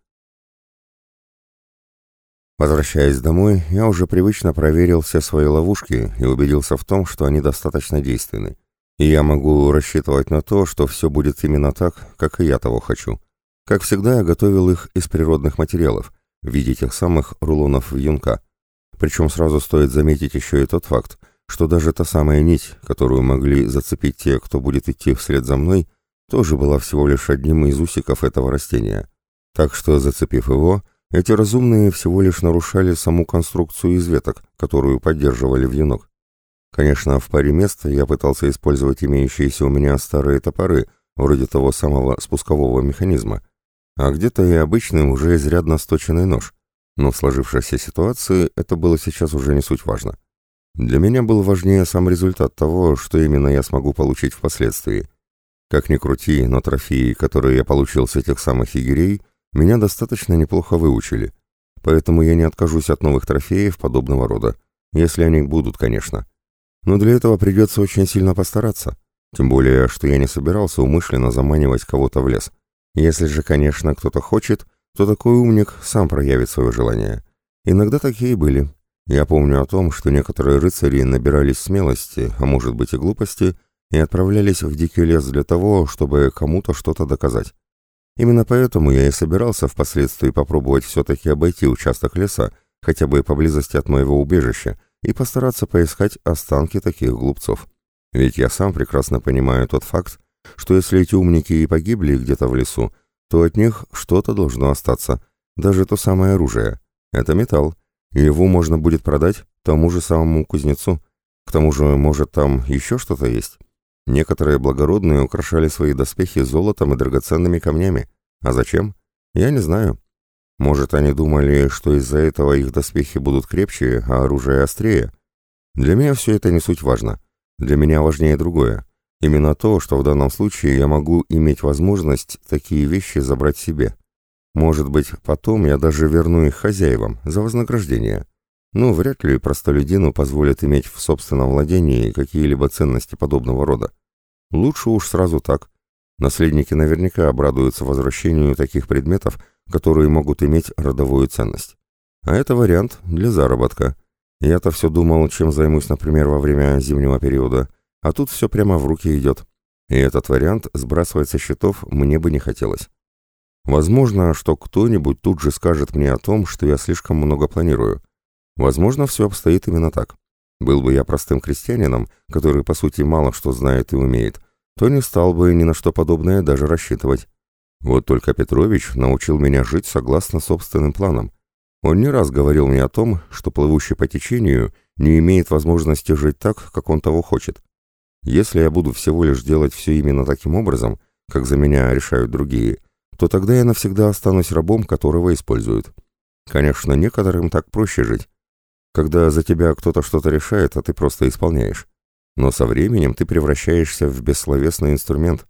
S1: Возвращаясь домой, я уже привычно проверил все свои ловушки и убедился в том, что они достаточно действенны. И я могу рассчитывать на то, что все будет именно так, как и я того хочу. Как всегда, я готовил их из природных материалов, в виде тех самых рулонов юнка. Причем сразу стоит заметить еще и тот факт, что даже та самая нить, которую могли зацепить те, кто будет идти вслед за мной, тоже была всего лишь одним из усиков этого растения. Так что, зацепив его, эти разумные всего лишь нарушали саму конструкцию из веток, которую поддерживали вьюнок. Конечно, в паре мест я пытался использовать имеющиеся у меня старые топоры, вроде того самого спускового механизма, а где-то и обычный уже изрядно сточенный нож. Но в сложившейся ситуации это было сейчас уже не суть важно. Для меня был важнее сам результат того, что именно я смогу получить впоследствии. Как ни крути, но трофеи, которые я получил с этих самых егерей, меня достаточно неплохо выучили. Поэтому я не откажусь от новых трофеев подобного рода. Если они будут, конечно. Но для этого придется очень сильно постараться. Тем более, что я не собирался умышленно заманивать кого-то в лес. Если же, конечно, кто-то хочет, то такой умник сам проявит свое желание. Иногда такие были. Я помню о том, что некоторые рыцари набирались смелости, а может быть и глупости, и отправлялись в дикий лес для того, чтобы кому-то что-то доказать. Именно поэтому я и собирался впоследствии попробовать все-таки обойти участок леса, хотя бы поблизости от моего убежища, и постараться поискать останки таких глупцов. Ведь я сам прекрасно понимаю тот факт, что если эти умники и погибли где-то в лесу, то от них что-то должно остаться, даже то самое оружие. Это металл, и его можно будет продать тому же самому кузнецу. К тому же, может, там еще что-то есть? Некоторые благородные украшали свои доспехи золотом и драгоценными камнями. А зачем? Я не знаю. Может, они думали, что из-за этого их доспехи будут крепче, а оружие острее? Для меня все это не суть важно. Для меня важнее другое. Именно то, что в данном случае я могу иметь возможность такие вещи забрать себе. Может быть, потом я даже верну их хозяевам за вознаграждение. Ну, вряд ли простолюдину позволят иметь в собственном владении какие-либо ценности подобного рода. Лучше уж сразу так. Наследники наверняка обрадуются возвращению таких предметов, которые могут иметь родовую ценность. А это вариант для заработка. Я-то все думал, чем займусь, например, во время зимнего периода, а тут все прямо в руки идет. И этот вариант сбрасывать со счетов мне бы не хотелось. Возможно, что кто-нибудь тут же скажет мне о том, что я слишком много планирую. Возможно, все обстоит именно так. Был бы я простым крестьянином, который, по сути, мало что знает и умеет, то не стал бы ни на что подобное даже рассчитывать. Вот только Петрович научил меня жить согласно собственным планам. Он не раз говорил мне о том, что плывущий по течению не имеет возможности жить так, как он того хочет. Если я буду всего лишь делать все именно таким образом, как за меня решают другие, то тогда я навсегда останусь рабом, которого используют. Конечно, некоторым так проще жить, когда за тебя кто-то что-то решает, а ты просто исполняешь. Но со временем ты превращаешься в бессловесный инструмент.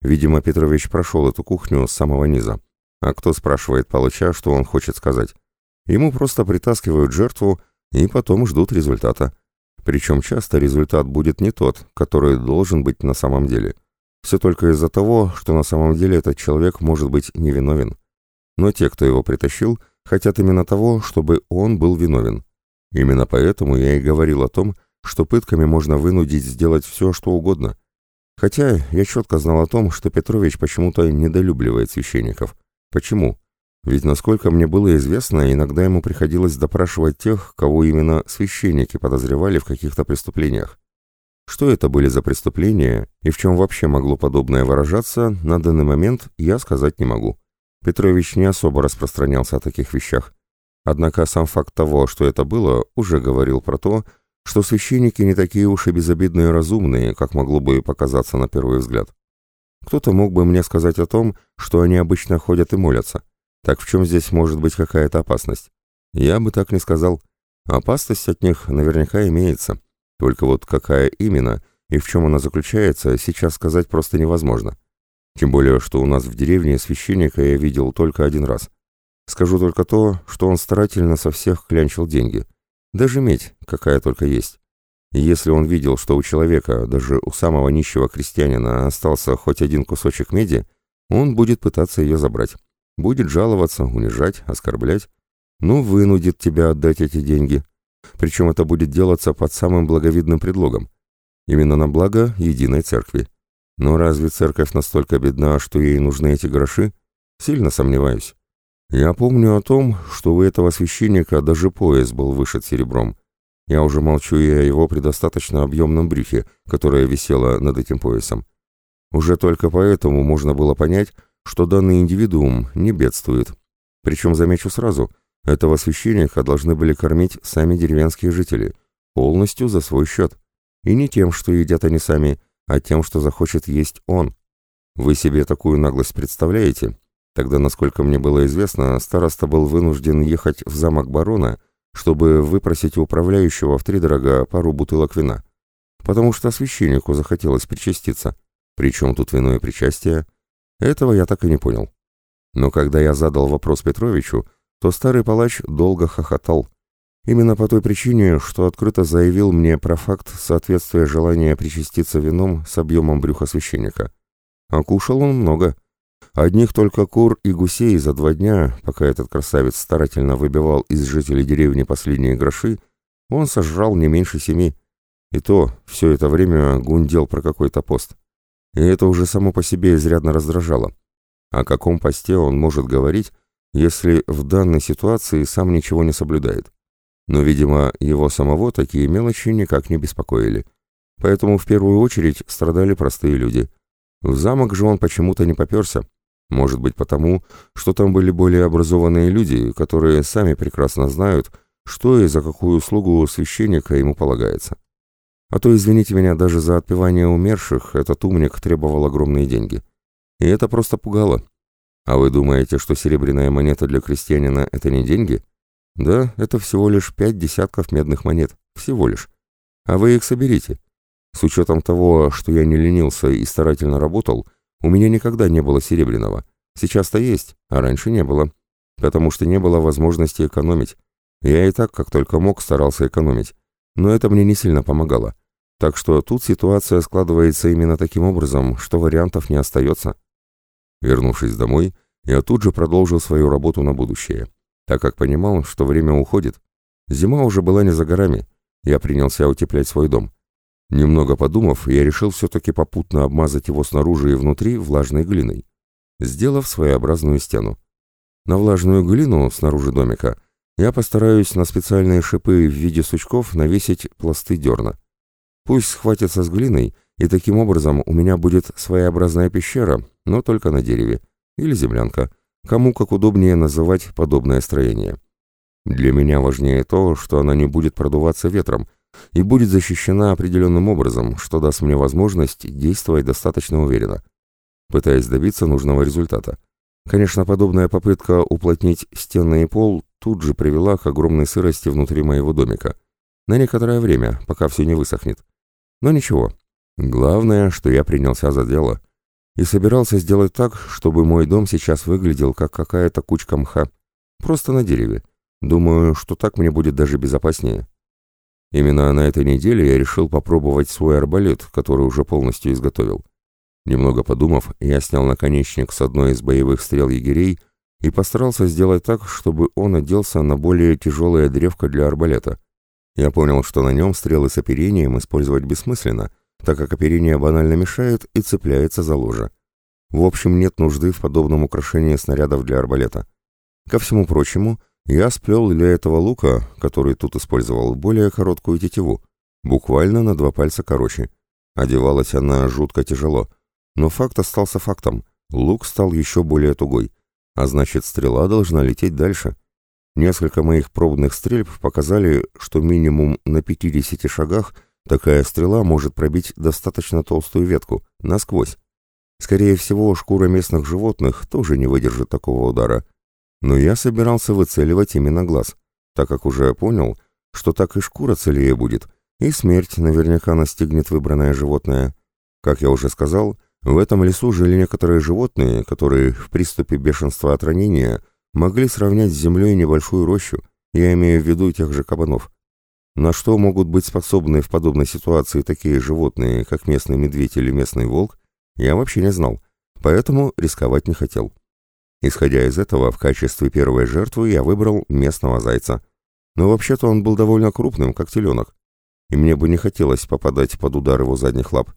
S1: Видимо, Петрович прошел эту кухню с самого низа. А кто спрашивает палача, что он хочет сказать? Ему просто притаскивают жертву и потом ждут результата. Причем часто результат будет не тот, который должен быть на самом деле. Все только из-за того, что на самом деле этот человек может быть невиновен. Но те, кто его притащил, хотят именно того, чтобы он был виновен. Именно поэтому я и говорил о том, что пытками можно вынудить сделать все, что угодно. Хотя я четко знал о том, что Петрович почему-то недолюбливает священников. Почему? Ведь, насколько мне было известно, иногда ему приходилось допрашивать тех, кого именно священники подозревали в каких-то преступлениях. Что это были за преступления и в чем вообще могло подобное выражаться, на данный момент я сказать не могу. Петрович не особо распространялся о таких вещах. Однако сам факт того, что это было, уже говорил про то, что священники не такие уж и безобидные и разумные, как могло бы показаться на первый взгляд. Кто-то мог бы мне сказать о том, что они обычно ходят и молятся. Так в чем здесь может быть какая-то опасность? Я бы так не сказал. Опасность от них наверняка имеется. Только вот какая именно и в чем она заключается, сейчас сказать просто невозможно. Тем более, что у нас в деревне священника я видел только один раз – Скажу только то, что он старательно со всех клянчил деньги. Даже медь, какая только есть. И если он видел, что у человека, даже у самого нищего крестьянина, остался хоть один кусочек меди, он будет пытаться ее забрать. Будет жаловаться, унижать, оскорблять. Ну, вынудит тебя отдать эти деньги. Причем это будет делаться под самым благовидным предлогом. Именно на благо единой церкви. Но разве церковь настолько бедна, что ей нужны эти гроши? Сильно сомневаюсь. Я помню о том, что у этого священника даже пояс был вышит серебром. Я уже молчу и о его предостаточно объемном брюхе, которое висело над этим поясом. Уже только поэтому можно было понять, что данный индивидуум не бедствует. Причем, замечу сразу, этого священника должны были кормить сами деревенские жители, полностью за свой счет. И не тем, что едят они сами, а тем, что захочет есть он. Вы себе такую наглость представляете? Тогда, насколько мне было известно, староста был вынужден ехать в замок барона, чтобы выпросить у управляющего втридорога пару бутылок вина. Потому что священнику захотелось причаститься. Причем тут вино и причастие? Этого я так и не понял. Но когда я задал вопрос Петровичу, то старый палач долго хохотал. Именно по той причине, что открыто заявил мне про факт соответствия желания причаститься вином с объемом брюха священника. А кушал он много. Одних только кур и гусей за два дня, пока этот красавец старательно выбивал из жителей деревни последние гроши, он сожрал не меньше семи. И то все это время гундел про какой-то пост. И это уже само по себе изрядно раздражало. О каком посте он может говорить, если в данной ситуации сам ничего не соблюдает? Но, видимо, его самого такие мелочи никак не беспокоили. Поэтому в первую очередь страдали простые люди. В замок же он почему-то не поперся. Может быть потому, что там были более образованные люди, которые сами прекрасно знают, что и за какую услугу священника ему полагается. А то, извините меня, даже за отпевание умерших этот умник требовал огромные деньги. И это просто пугало. А вы думаете, что серебряная монета для крестьянина – это не деньги? Да, это всего лишь пять десятков медных монет. Всего лишь. А вы их соберите. С учетом того, что я не ленился и старательно работал, у меня никогда не было серебряного. Сейчас-то есть, а раньше не было. Потому что не было возможности экономить. Я и так, как только мог, старался экономить. Но это мне не сильно помогало. Так что тут ситуация складывается именно таким образом, что вариантов не остается. Вернувшись домой, я тут же продолжил свою работу на будущее, так как понимал, что время уходит. Зима уже была не за горами, я принялся утеплять свой дом. Немного подумав, я решил все-таки попутно обмазать его снаружи и внутри влажной глиной, сделав своеобразную стену. На влажную глину снаружи домика я постараюсь на специальные шипы в виде сучков навесить пласты дерна. Пусть схватится с глиной, и таким образом у меня будет своеобразная пещера, но только на дереве, или землянка, кому как удобнее называть подобное строение. Для меня важнее то, что она не будет продуваться ветром и будет защищена определенным образом, что даст мне возможность действовать достаточно уверенно, пытаясь добиться нужного результата. Конечно, подобная попытка уплотнить стены и пол тут же привела к огромной сырости внутри моего домика. На некоторое время, пока все не высохнет. Но ничего. Главное, что я принялся за дело. И собирался сделать так, чтобы мой дом сейчас выглядел как какая-то кучка мха. Просто на дереве. Думаю, что так мне будет даже безопаснее. Именно на этой неделе я решил попробовать свой арбалет, который уже полностью изготовил. Немного подумав, я снял наконечник с одной из боевых стрел егерей и постарался сделать так, чтобы он оделся на более тяжелое древко для арбалета. Я понял, что на нем стрелы с оперением использовать бессмысленно, так как оперение банально мешает и цепляется за ложе. В общем, нет нужды в подобном украшении снарядов для арбалета. Ко всему прочему, я сплел для этого лука, который тут использовал, более короткую тетиву, буквально на два пальца короче. Одевалась она жутко тяжело, но факт остался фактом. Лук стал еще более тугой, а значит, стрела должна лететь дальше. Несколько моих пробных стрельб показали, что минимум на 50 шагах такая стрела может пробить достаточно толстую ветку, насквозь. Скорее всего, шкура местных животных тоже не выдержит такого удара. Но я собирался выцеливать именно глаз, так как уже понял, что так и шкура целее будет, и смерть наверняка настигнет выбранное животное. Как я уже сказал, в этом лесу жили некоторые животные, которые в приступе бешенства от ранения могли сравнять с землей небольшую рощу, я имею в виду тех же кабанов. На что могут быть способны в подобной ситуации такие животные, как местный медведь или местный волк, я вообще не знал, поэтому рисковать не хотел. Исходя из этого, в качестве первой жертвы я выбрал местного зайца. Но вообще-то он был довольно крупным, как теленок, и мне бы не хотелось попадать под удар его задних лап.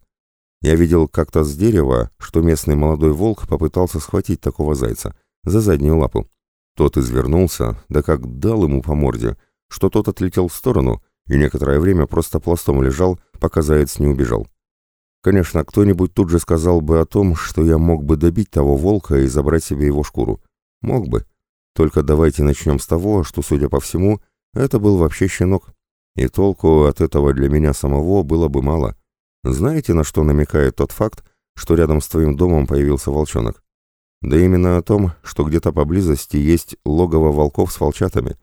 S1: Я видел как-то с дерева, что местный молодой волк попытался схватить такого зайца за заднюю лапу. Тот извернулся, да как дал ему по морде, что тот отлетел в сторону и некоторое время просто пластом лежал, пока заяц не убежал. Конечно, кто-нибудь тут же сказал бы о том, что я мог бы добить того волка и забрать себе его шкуру. Мог бы. Только давайте начнем с того, что, судя по всему, это был вообще щенок. И толку от этого для меня самого было бы мало. Знаете, на что намекает тот факт, что рядом с твоим домом появился волчонок? Да именно о том, что где-то поблизости есть логово волков с волчатами.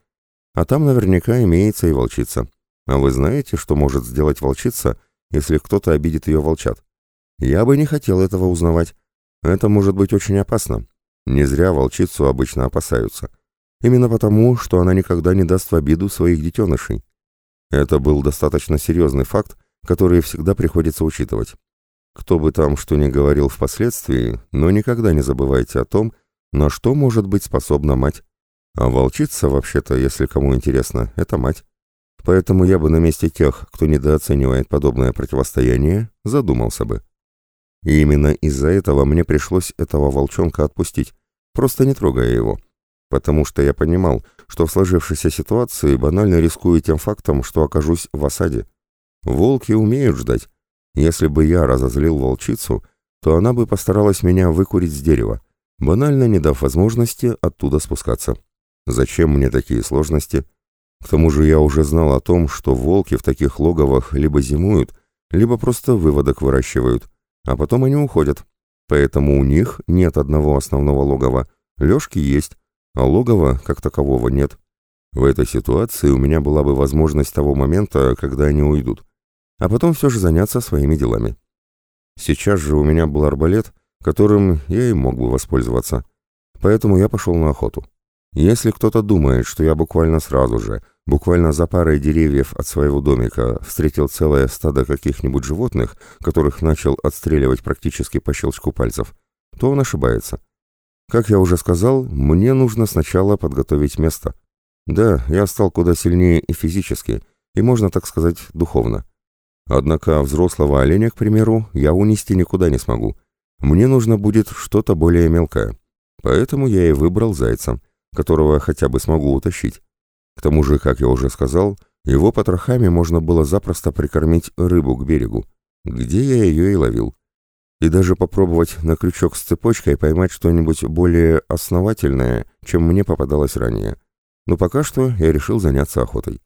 S1: А там наверняка имеется и волчица. А вы знаете, что может сделать волчица, если кто-то обидит ее волчат? Я бы не хотел этого узнавать. Это может быть очень опасно. Не зря волчицу обычно опасаются. Именно потому, что она никогда не даст в обиду своих детенышей. Это был достаточно серьезный факт, который всегда приходится учитывать. Кто бы там что ни говорил впоследствии, но никогда не забывайте о том, на что может быть способна мать. А волчица, вообще-то, если кому интересно, это мать. Поэтому я бы на месте тех, кто недооценивает подобное противостояние, задумался бы. И именно из-за этого мне пришлось этого волчонка отпустить, просто не трогая его. Потому что я понимал, что в сложившейся ситуации банально рискую тем фактом, что окажусь в осаде. Волки умеют ждать. Если бы я разозлил волчицу, то она бы постаралась меня выкурить с дерева, банально не дав возможности оттуда спускаться. Зачем мне такие сложности? К тому же я уже знал о том, что волки в таких логовах либо зимуют, либо просто выводок выращивают, а потом они уходят. Поэтому у них нет одного основного логова. Лёшки есть, а логова как такового нет. В этой ситуации у меня была бы возможность того момента, когда они уйдут, а потом все же заняться своими делами. Сейчас же у меня был арбалет, которым я и мог бы воспользоваться. Поэтому я пошел на охоту. Если кто-то думает, что я буквально сразу же, буквально за парой деревьев от своего домика встретил целое стадо каких-нибудь животных, которых начал отстреливать практически по щелчку пальцев, то он ошибается. Как я уже сказал, мне нужно сначала подготовить место. Да, я стал куда сильнее и физически, и можно так сказать, духовно. Однако взрослого оленя, к примеру, я унести никуда не смогу. Мне нужно будет что-то более мелкое. Поэтому я и выбрал зайца, которого хотя бы смогу утащить. К тому же, как я уже сказал, его потрохами можно было запросто прикормить рыбу к берегу, где я ее и ловил. И даже попробовать на крючок с цепочкой поймать что-нибудь более основательное, чем мне попадалось ранее. Но пока что я решил заняться охотой.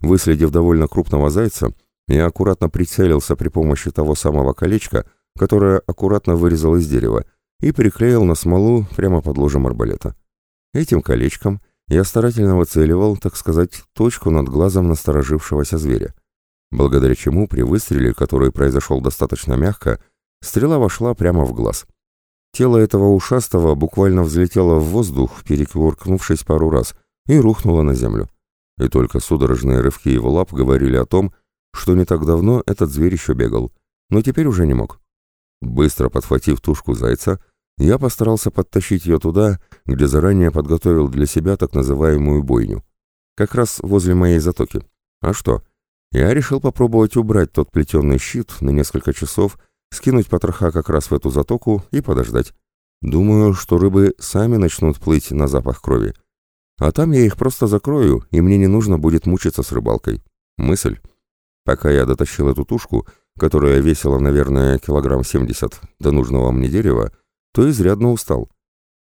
S1: Выследив довольно крупного зайца, я аккуратно прицелился при помощи того самого колечка, которое аккуратно вырезал из дерева, и приклеил на смолу прямо под ложем арбалета. Этим колечком я старательно выцеливал, так сказать, точку над глазом насторожившегося зверя, благодаря чему при выстреле, который произошел достаточно мягко, стрела вошла прямо в глаз. Тело этого ушастого буквально взлетело в воздух, перекувыркнувшись пару раз, и рухнуло на землю. И только судорожные рывки его лап говорили о том, что не так давно этот зверь еще бегал, но теперь уже не мог. Быстро подхватив тушку зайца, я постарался подтащить ее туда, где заранее подготовил для себя так называемую бойню. Как раз возле моей затоки. А что? Я решил попробовать убрать тот плетеный щит на несколько часов, скинуть потроха как раз в эту затоку и подождать. Думаю, что рыбы сами начнут плыть на запах крови. А там я их просто закрою, и мне не нужно будет мучиться с рыбалкой. Мысль. Пока я дотащил эту тушку, которая весила, наверное, килограмм семьдесят до нужного мне дерева, то изрядно устал.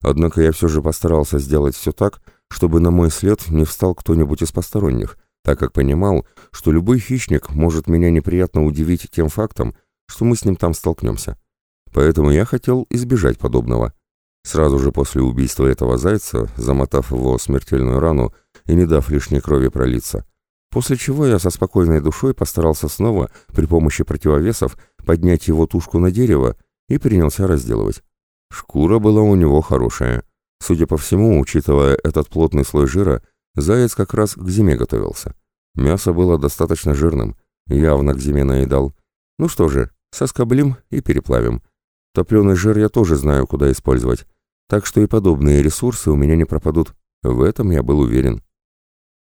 S1: Однако я все же постарался сделать все так, чтобы на мой след не встал кто-нибудь из посторонних, так как понимал, что любой хищник может меня неприятно удивить тем фактом, что мы с ним там столкнемся. Поэтому я хотел избежать подобного. Сразу же после убийства этого зайца, замотав его смертельную рану и не дав лишней крови пролиться, после чего я со спокойной душой постарался снова при помощи противовесов поднять его тушку на дерево и принялся разделывать. Шкура была у него хорошая. Судя по всему, учитывая этот плотный слой жира, заяц как раз к зиме готовился. Мясо было достаточно жирным, явно к зиме наедал. Ну что же, соскоблим и переплавим. Топленый жир я тоже знаю, куда использовать. Так что и подобные ресурсы у меня не пропадут. В этом я был уверен.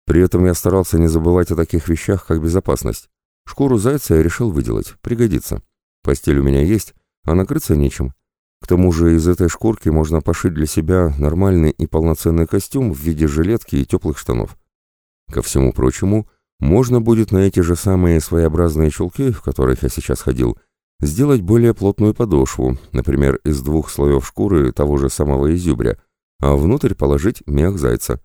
S1: При этом я старался не забывать о таких вещах, как безопасность. Шкуру зайца я решил выделать, пригодится. Постель у меня есть, а накрыться нечем. К тому же из этой шкурки можно пошить для себя нормальный и полноценный костюм в виде жилетки и теплых штанов. Ко всему прочему, можно будет на эти же самые своеобразные чулки, в которых я сейчас ходил, сделать более плотную подошву, например, из двух слоев шкуры того же самого изюбря, а внутрь положить мех зайца.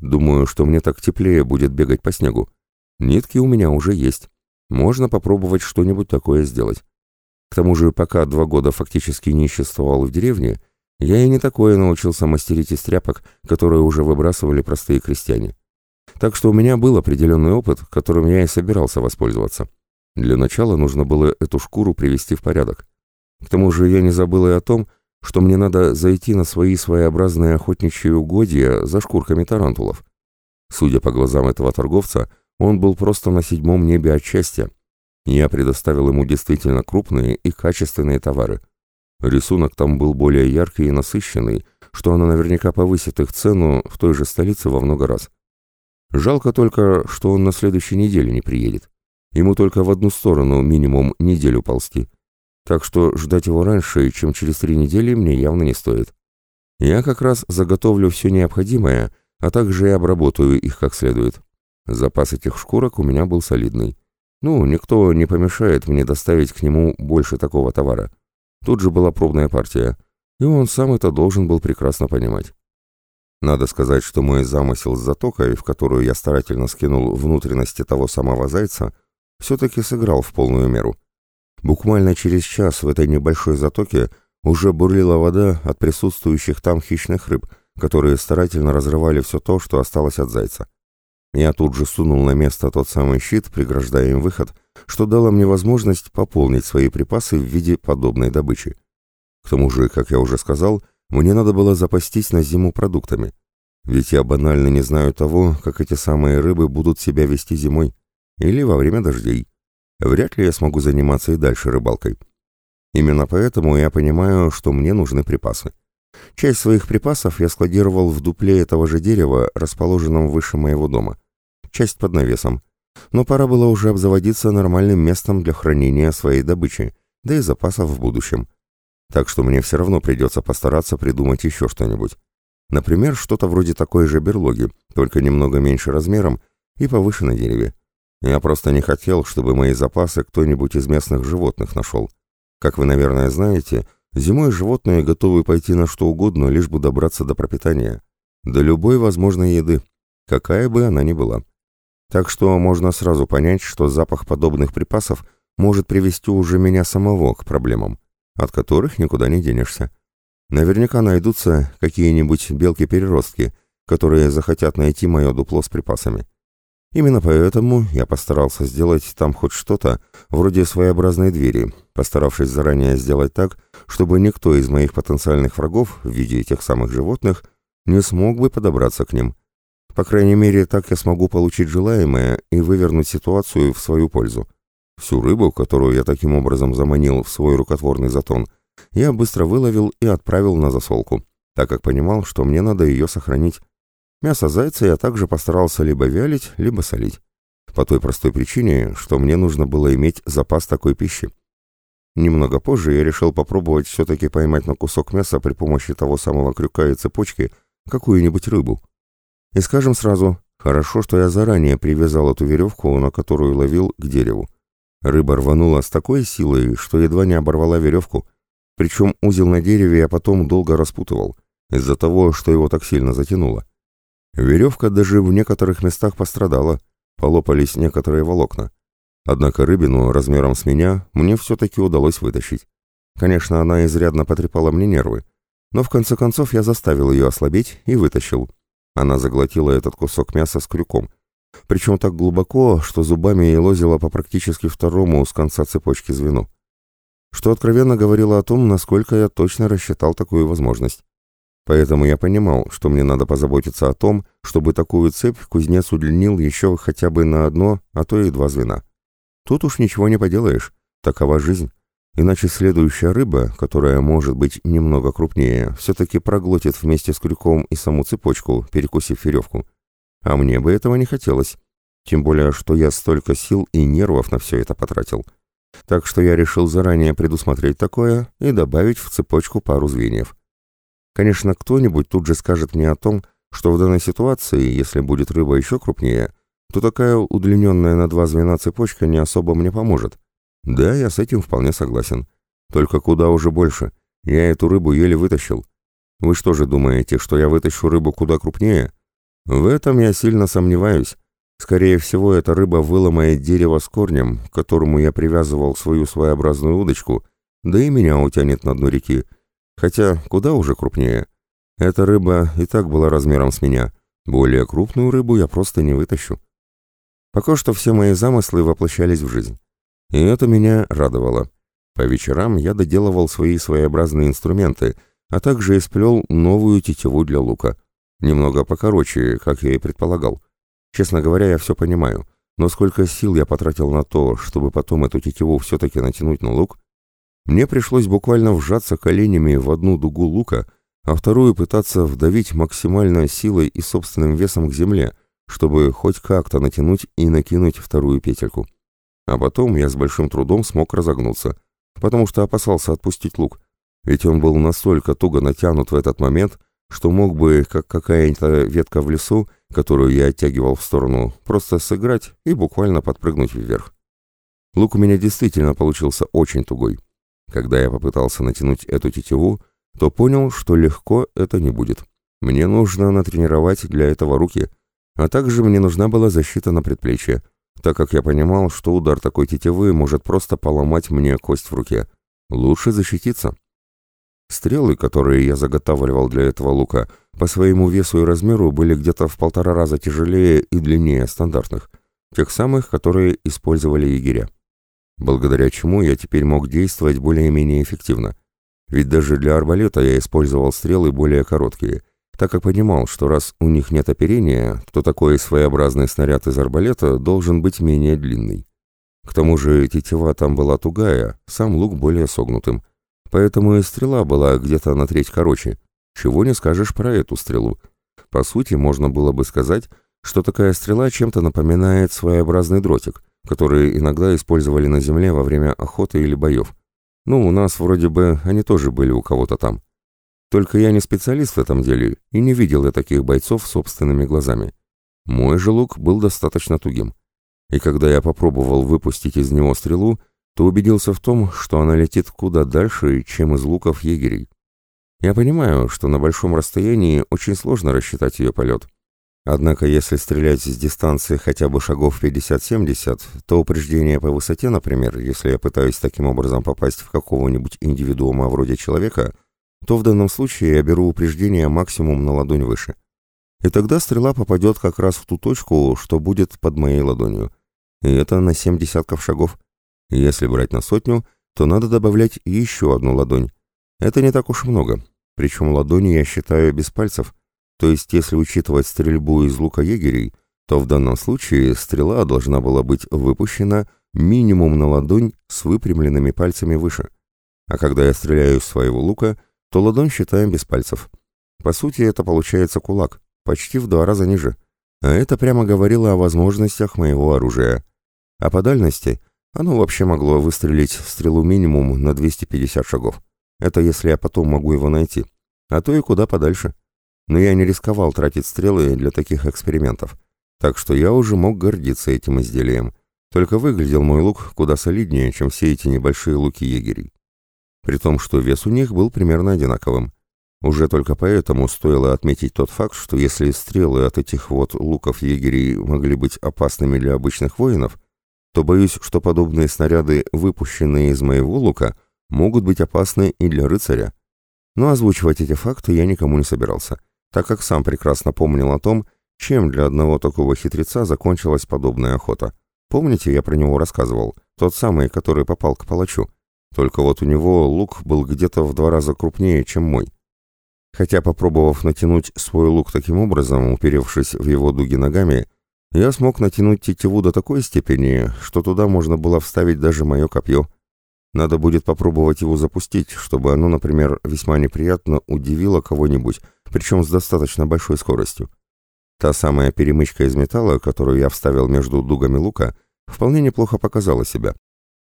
S1: Думаю, что мне так теплее будет бегать по снегу. Нитки у меня уже есть. Можно попробовать что-нибудь такое сделать. К тому же, пока два года фактически не существовал в деревне, я и не такое научился мастерить из тряпок, которые уже выбрасывали простые крестьяне. Так что у меня был определенный опыт, которым я и собирался воспользоваться. Для начала нужно было эту шкуру привести в порядок. К тому же я не забыл и о том, что мне надо зайти на свои своеобразные охотничьи угодья за шкурками тарантулов. Судя по глазам этого торговца, он был просто на седьмом небе от счастья. Я предоставил ему действительно крупные и качественные товары. Рисунок там был более яркий и насыщенный, что она наверняка повысит их цену в той же столице во много раз. Жалко только, что он на следующей неделе не приедет. Ему только в одну сторону минимум неделю ползти. Так что ждать его раньше, чем через три недели, мне явно не стоит. Я как раз заготовлю все необходимое, а также и обработаю их как следует. Запас этих шкурок у меня был солидный. Ну, никто не помешает мне доставить к нему больше такого товара. Тут же была пробная партия, и он сам это должен был прекрасно понимать. Надо сказать, что мой замысел с затокой, в которую я старательно скинул внутренности того самого зайца, все-таки сыграл в полную меру. Буквально через час в этой небольшой затоке уже бурлила вода от присутствующих там хищных рыб, которые старательно разрывали все то, что осталось от зайца. Я тут же сунул на место тот самый щит, преграждая им выход, что дало мне возможность пополнить свои припасы в виде подобной добычи. К тому же, как я уже сказал, мне надо было запастись на зиму продуктами. Ведь я банально не знаю того, как эти самые рыбы будут себя вести зимой. Или во время дождей. Вряд ли я смогу заниматься и дальше рыбалкой. Именно поэтому я понимаю, что мне нужны припасы. Часть своих припасов я складировал в дупле этого же дерева, расположенном выше моего дома. Часть под навесом. Но пора было уже обзаводиться нормальным местом для хранения своей добычи, да и запасов в будущем. Так что мне все равно придется постараться придумать еще что-нибудь. Например, что-то вроде такой же берлоги, только немного меньше размером и повыше на дереве. Я просто не хотел, чтобы мои запасы кто-нибудь из местных животных нашел. Как вы, наверное, знаете, зимой животные готовы пойти на что угодно, лишь бы добраться до пропитания. До любой возможной еды, какая бы она ни была. Так что можно сразу понять, что запах подобных припасов может привести уже меня самого к проблемам от которых никуда не денешься. Наверняка найдутся какие-нибудь белки-переростки, которые захотят найти мое дупло с припасами. Именно поэтому я постарался сделать там хоть что-то, вроде своеобразной двери, постаравшись заранее сделать так, чтобы никто из моих потенциальных врагов в виде этих самых животных не смог бы подобраться к ним. По крайней мере, так я смогу получить желаемое и вывернуть ситуацию в свою пользу. Всю рыбу, которую я таким образом заманил в свой рукотворный затон, я быстро выловил и отправил на засолку, так как понимал, что мне надо ее сохранить. Мясо зайца я также постарался либо вялить, либо солить. По той простой причине, что мне нужно было иметь запас такой пищи. Немного позже я решил попробовать все-таки поймать на кусок мяса при помощи того самого крюка и цепочки какую-нибудь рыбу. И скажем сразу, хорошо, что я заранее привязал эту веревку, на которую ловил, к дереву. Рыба рванула с такой силой, что едва не оборвала веревку, причем узел на дереве я потом долго распутывал, из-за того, что его так сильно затянуло. Веревка даже в некоторых местах пострадала, полопались некоторые волокна. Однако рыбину размером с меня мне все-таки удалось вытащить. Конечно, она изрядно потрепала мне нервы, но в конце концов я заставил ее ослабеть и вытащил. Она заглотила этот кусок мяса с крюком, причем так глубоко, что зубами ей лозила по практически второму с конца цепочки звену. Что откровенно говорило о том, насколько я точно рассчитал такую возможность. Поэтому я понимал, что мне надо позаботиться о том, чтобы такую цепь кузнец удлинил еще хотя бы на одно, а то и два звена. Тут уж ничего не поделаешь, такова жизнь. Иначе следующая рыба, которая может быть немного крупнее, все-таки проглотит вместе с крюком и саму цепочку, перекусив веревку. А мне бы этого не хотелось. Тем более, что я столько сил и нервов на все это потратил. Так что я решил заранее предусмотреть такое и добавить в цепочку пару звеньев. Конечно, кто-нибудь тут же скажет мне о том, что в данной ситуации, если будет рыба еще крупнее, то такая удлиненная на два звена цепочка не особо мне поможет. Да, я с этим вполне согласен. Только куда уже больше. Я эту рыбу еле вытащил. Вы что же думаете, что я вытащу рыбу куда крупнее? В этом я сильно сомневаюсь. Скорее всего, эта рыба выломает дерево с корнем, к которому я привязывал свою своеобразную удочку, да и меня утянет на дно реки. Хотя куда уже крупнее. Эта рыба и так была размером с меня. Более крупную рыбу я просто не вытащу. Пока что все мои замыслы воплощались в жизнь. И это меня радовало. По вечерам я доделывал свои своеобразные инструменты, а также исплел новую тетиву для лука. Немного покороче, как я и предполагал. Честно говоря, я все понимаю, но сколько сил я потратил на то, чтобы потом эту тетиву все-таки натянуть на лук, мне пришлось буквально вжаться коленями в одну дугу лука, а вторую пытаться вдавить максимально силой и собственным весом к земле, чтобы хоть как-то натянуть и накинуть вторую петельку. А потом я с большим трудом смог разогнуться, потому что опасался отпустить лук, ведь он был настолько туго натянут в этот момент, что мог бы, как какая-нибудь ветка в лесу, которую я оттягивал в сторону, просто сыграть и буквально подпрыгнуть вверх. Лук у меня действительно получился очень тугой. Когда я попытался натянуть эту тетиву, то понял, что легко это не будет. Мне нужно натренировать для этого руки, а также мне нужна была защита на предплечье, так как я понимал, что удар такой тетивы может просто поломать мне кость в руке. Лучше защититься. Стрелы, которые я заготавливал для этого лука, по своему весу и размеру были где-то в полтора раза тяжелее и длиннее стандартных, тех самых, которые использовали егеря. Благодаря чему я теперь мог действовать более-менее эффективно. Ведь даже для арбалета я использовал стрелы более короткие, так как понимал, что раз у них нет оперения, то такой своеобразный снаряд из арбалета должен быть менее длинный. К тому же тетива там была тугая, сам лук более согнутым, Поэтому и стрела была где-то на треть короче. Чего не скажешь про эту стрелу. По сути, можно было бы сказать, что такая стрела чем-то напоминает своеобразный дротик, который иногда использовали на земле во время охоты или боев. Ну, у нас вроде бы они тоже были у кого-то там. Только я не специалист в этом деле и не видел я таких бойцов собственными глазами. Мой же лук был достаточно тугим. И когда я попробовал выпустить из него стрелу, то убедился в том, что она летит куда дальше, чем из луков егерей. Я понимаю, что на большом расстоянии очень сложно рассчитать ее полет. Однако, если стрелять с дистанции хотя бы шагов 50-70, то упреждение по высоте, например, если я пытаюсь таким образом попасть в какого-нибудь индивидуума вроде человека, то в данном случае я беру упреждение максимум на ладонь выше. И тогда стрела попадет как раз в ту точку, что будет под моей ладонью. И это на 7 десятков шагов. Если брать на сотню, то надо добавлять еще одну ладонь. Это не так уж много, причем ладони я считаю без пальцев, то есть если учитывать стрельбу из лука егерей, то в данном случае стрела должна была быть выпущена минимум на ладонь с выпрямленными пальцами выше. А когда я стреляю из своего лука, то ладонь считаем без пальцев. По сути, это получается кулак, почти в два раза ниже. А это прямо говорило о возможностях моего оружия. А по дальности оно вообще могло выстрелить стрелу минимум на 250 шагов. Это если я потом могу его найти. А то и куда подальше. Но я не рисковал тратить стрелы для таких экспериментов. Так что я уже мог гордиться этим изделием. Только выглядел мой лук куда солиднее, чем все эти небольшие луки егерей. При том, что вес у них был примерно одинаковым. Уже только поэтому стоило отметить тот факт, что если стрелы от этих вот луков егерей могли быть опасными для обычных воинов, то боюсь, что подобные снаряды, выпущенные из моего лука, могут быть опасны и для рыцаря. Но озвучивать эти факты я никому не собирался, так как сам прекрасно помнил о том, чем для одного такого хитреца закончилась подобная охота. Помните, я про него рассказывал, тот самый, который попал к палачу. Только вот у него лук был где-то в два раза крупнее, чем мой. Хотя, попробовав натянуть свой лук таким образом, уперевшись в его дуги ногами, я смог натянуть тетиву до такой степени, что туда можно было вставить даже мое копье. Надо будет попробовать его запустить, чтобы оно, например, весьма неприятно удивило кого-нибудь, причем с достаточно большой скоростью. Та самая перемычка из металла, которую я вставил между дугами лука, вполне неплохо показала себя.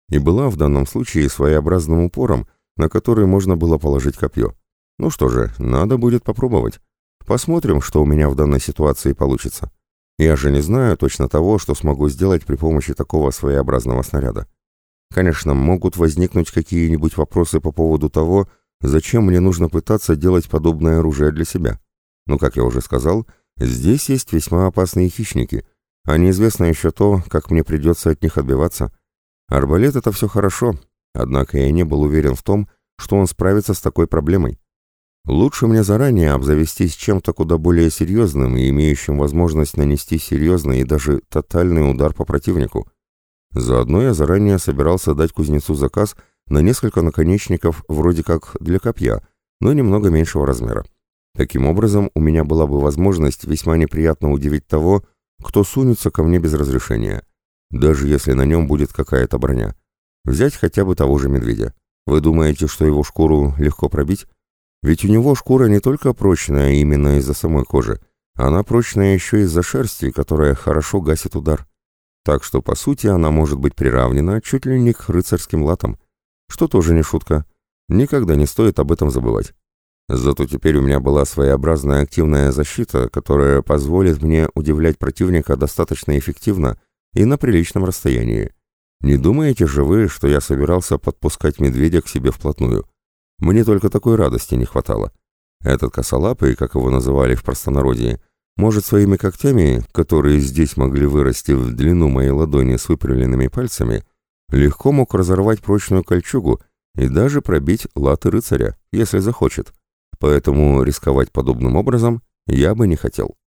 S1: И была в данном случае своеобразным упором, на который можно было положить копье. Ну что же, надо будет попробовать. Посмотрим, что у меня в данной ситуации получится. Я же не знаю точно того, что смогу сделать при помощи такого своеобразного снаряда. Конечно, могут возникнуть какие-нибудь вопросы по поводу того, зачем мне нужно пытаться делать подобное оружие для себя. Но, как я уже сказал, здесь есть весьма опасные хищники, а неизвестно еще то, как мне придется от них отбиваться. Арбалет — это все хорошо, однако я не был уверен в том, что он справится с такой проблемой. Лучше мне заранее обзавестись чем-то куда более серьезным и имеющим возможность нанести серьезный и даже тотальный удар по противнику. Заодно я заранее собирался дать кузнецу заказ на несколько наконечников вроде как для копья, но немного меньшего размера. Таким образом, у меня была бы возможность весьма неприятно удивить того, кто сунется ко мне без разрешения, даже если на нем будет какая-то броня. Взять хотя бы того же медведя. Вы думаете, что его шкуру легко пробить? Ведь у него шкура не только прочная именно из-за самой кожи, она прочная еще из-за шерсти, которая хорошо гасит удар. Так что, по сути, она может быть приравнена чуть ли не к рыцарским латам, что тоже не шутка. Никогда не стоит об этом забывать. Зато теперь у меня была своеобразная активная защита, которая позволит мне удивлять противника достаточно эффективно и на приличном расстоянии. Не думаете же вы, что я собирался подпускать медведя к себе вплотную? Мне только такой радости не хватало. Этот косолапый, как его называли в простонародье, может своими когтями, которые здесь могли вырасти в длину моей ладони с выпрямленными пальцами, легко мог разорвать прочную кольчугу и даже пробить латы рыцаря, если захочет. Поэтому рисковать подобным образом я бы не хотел.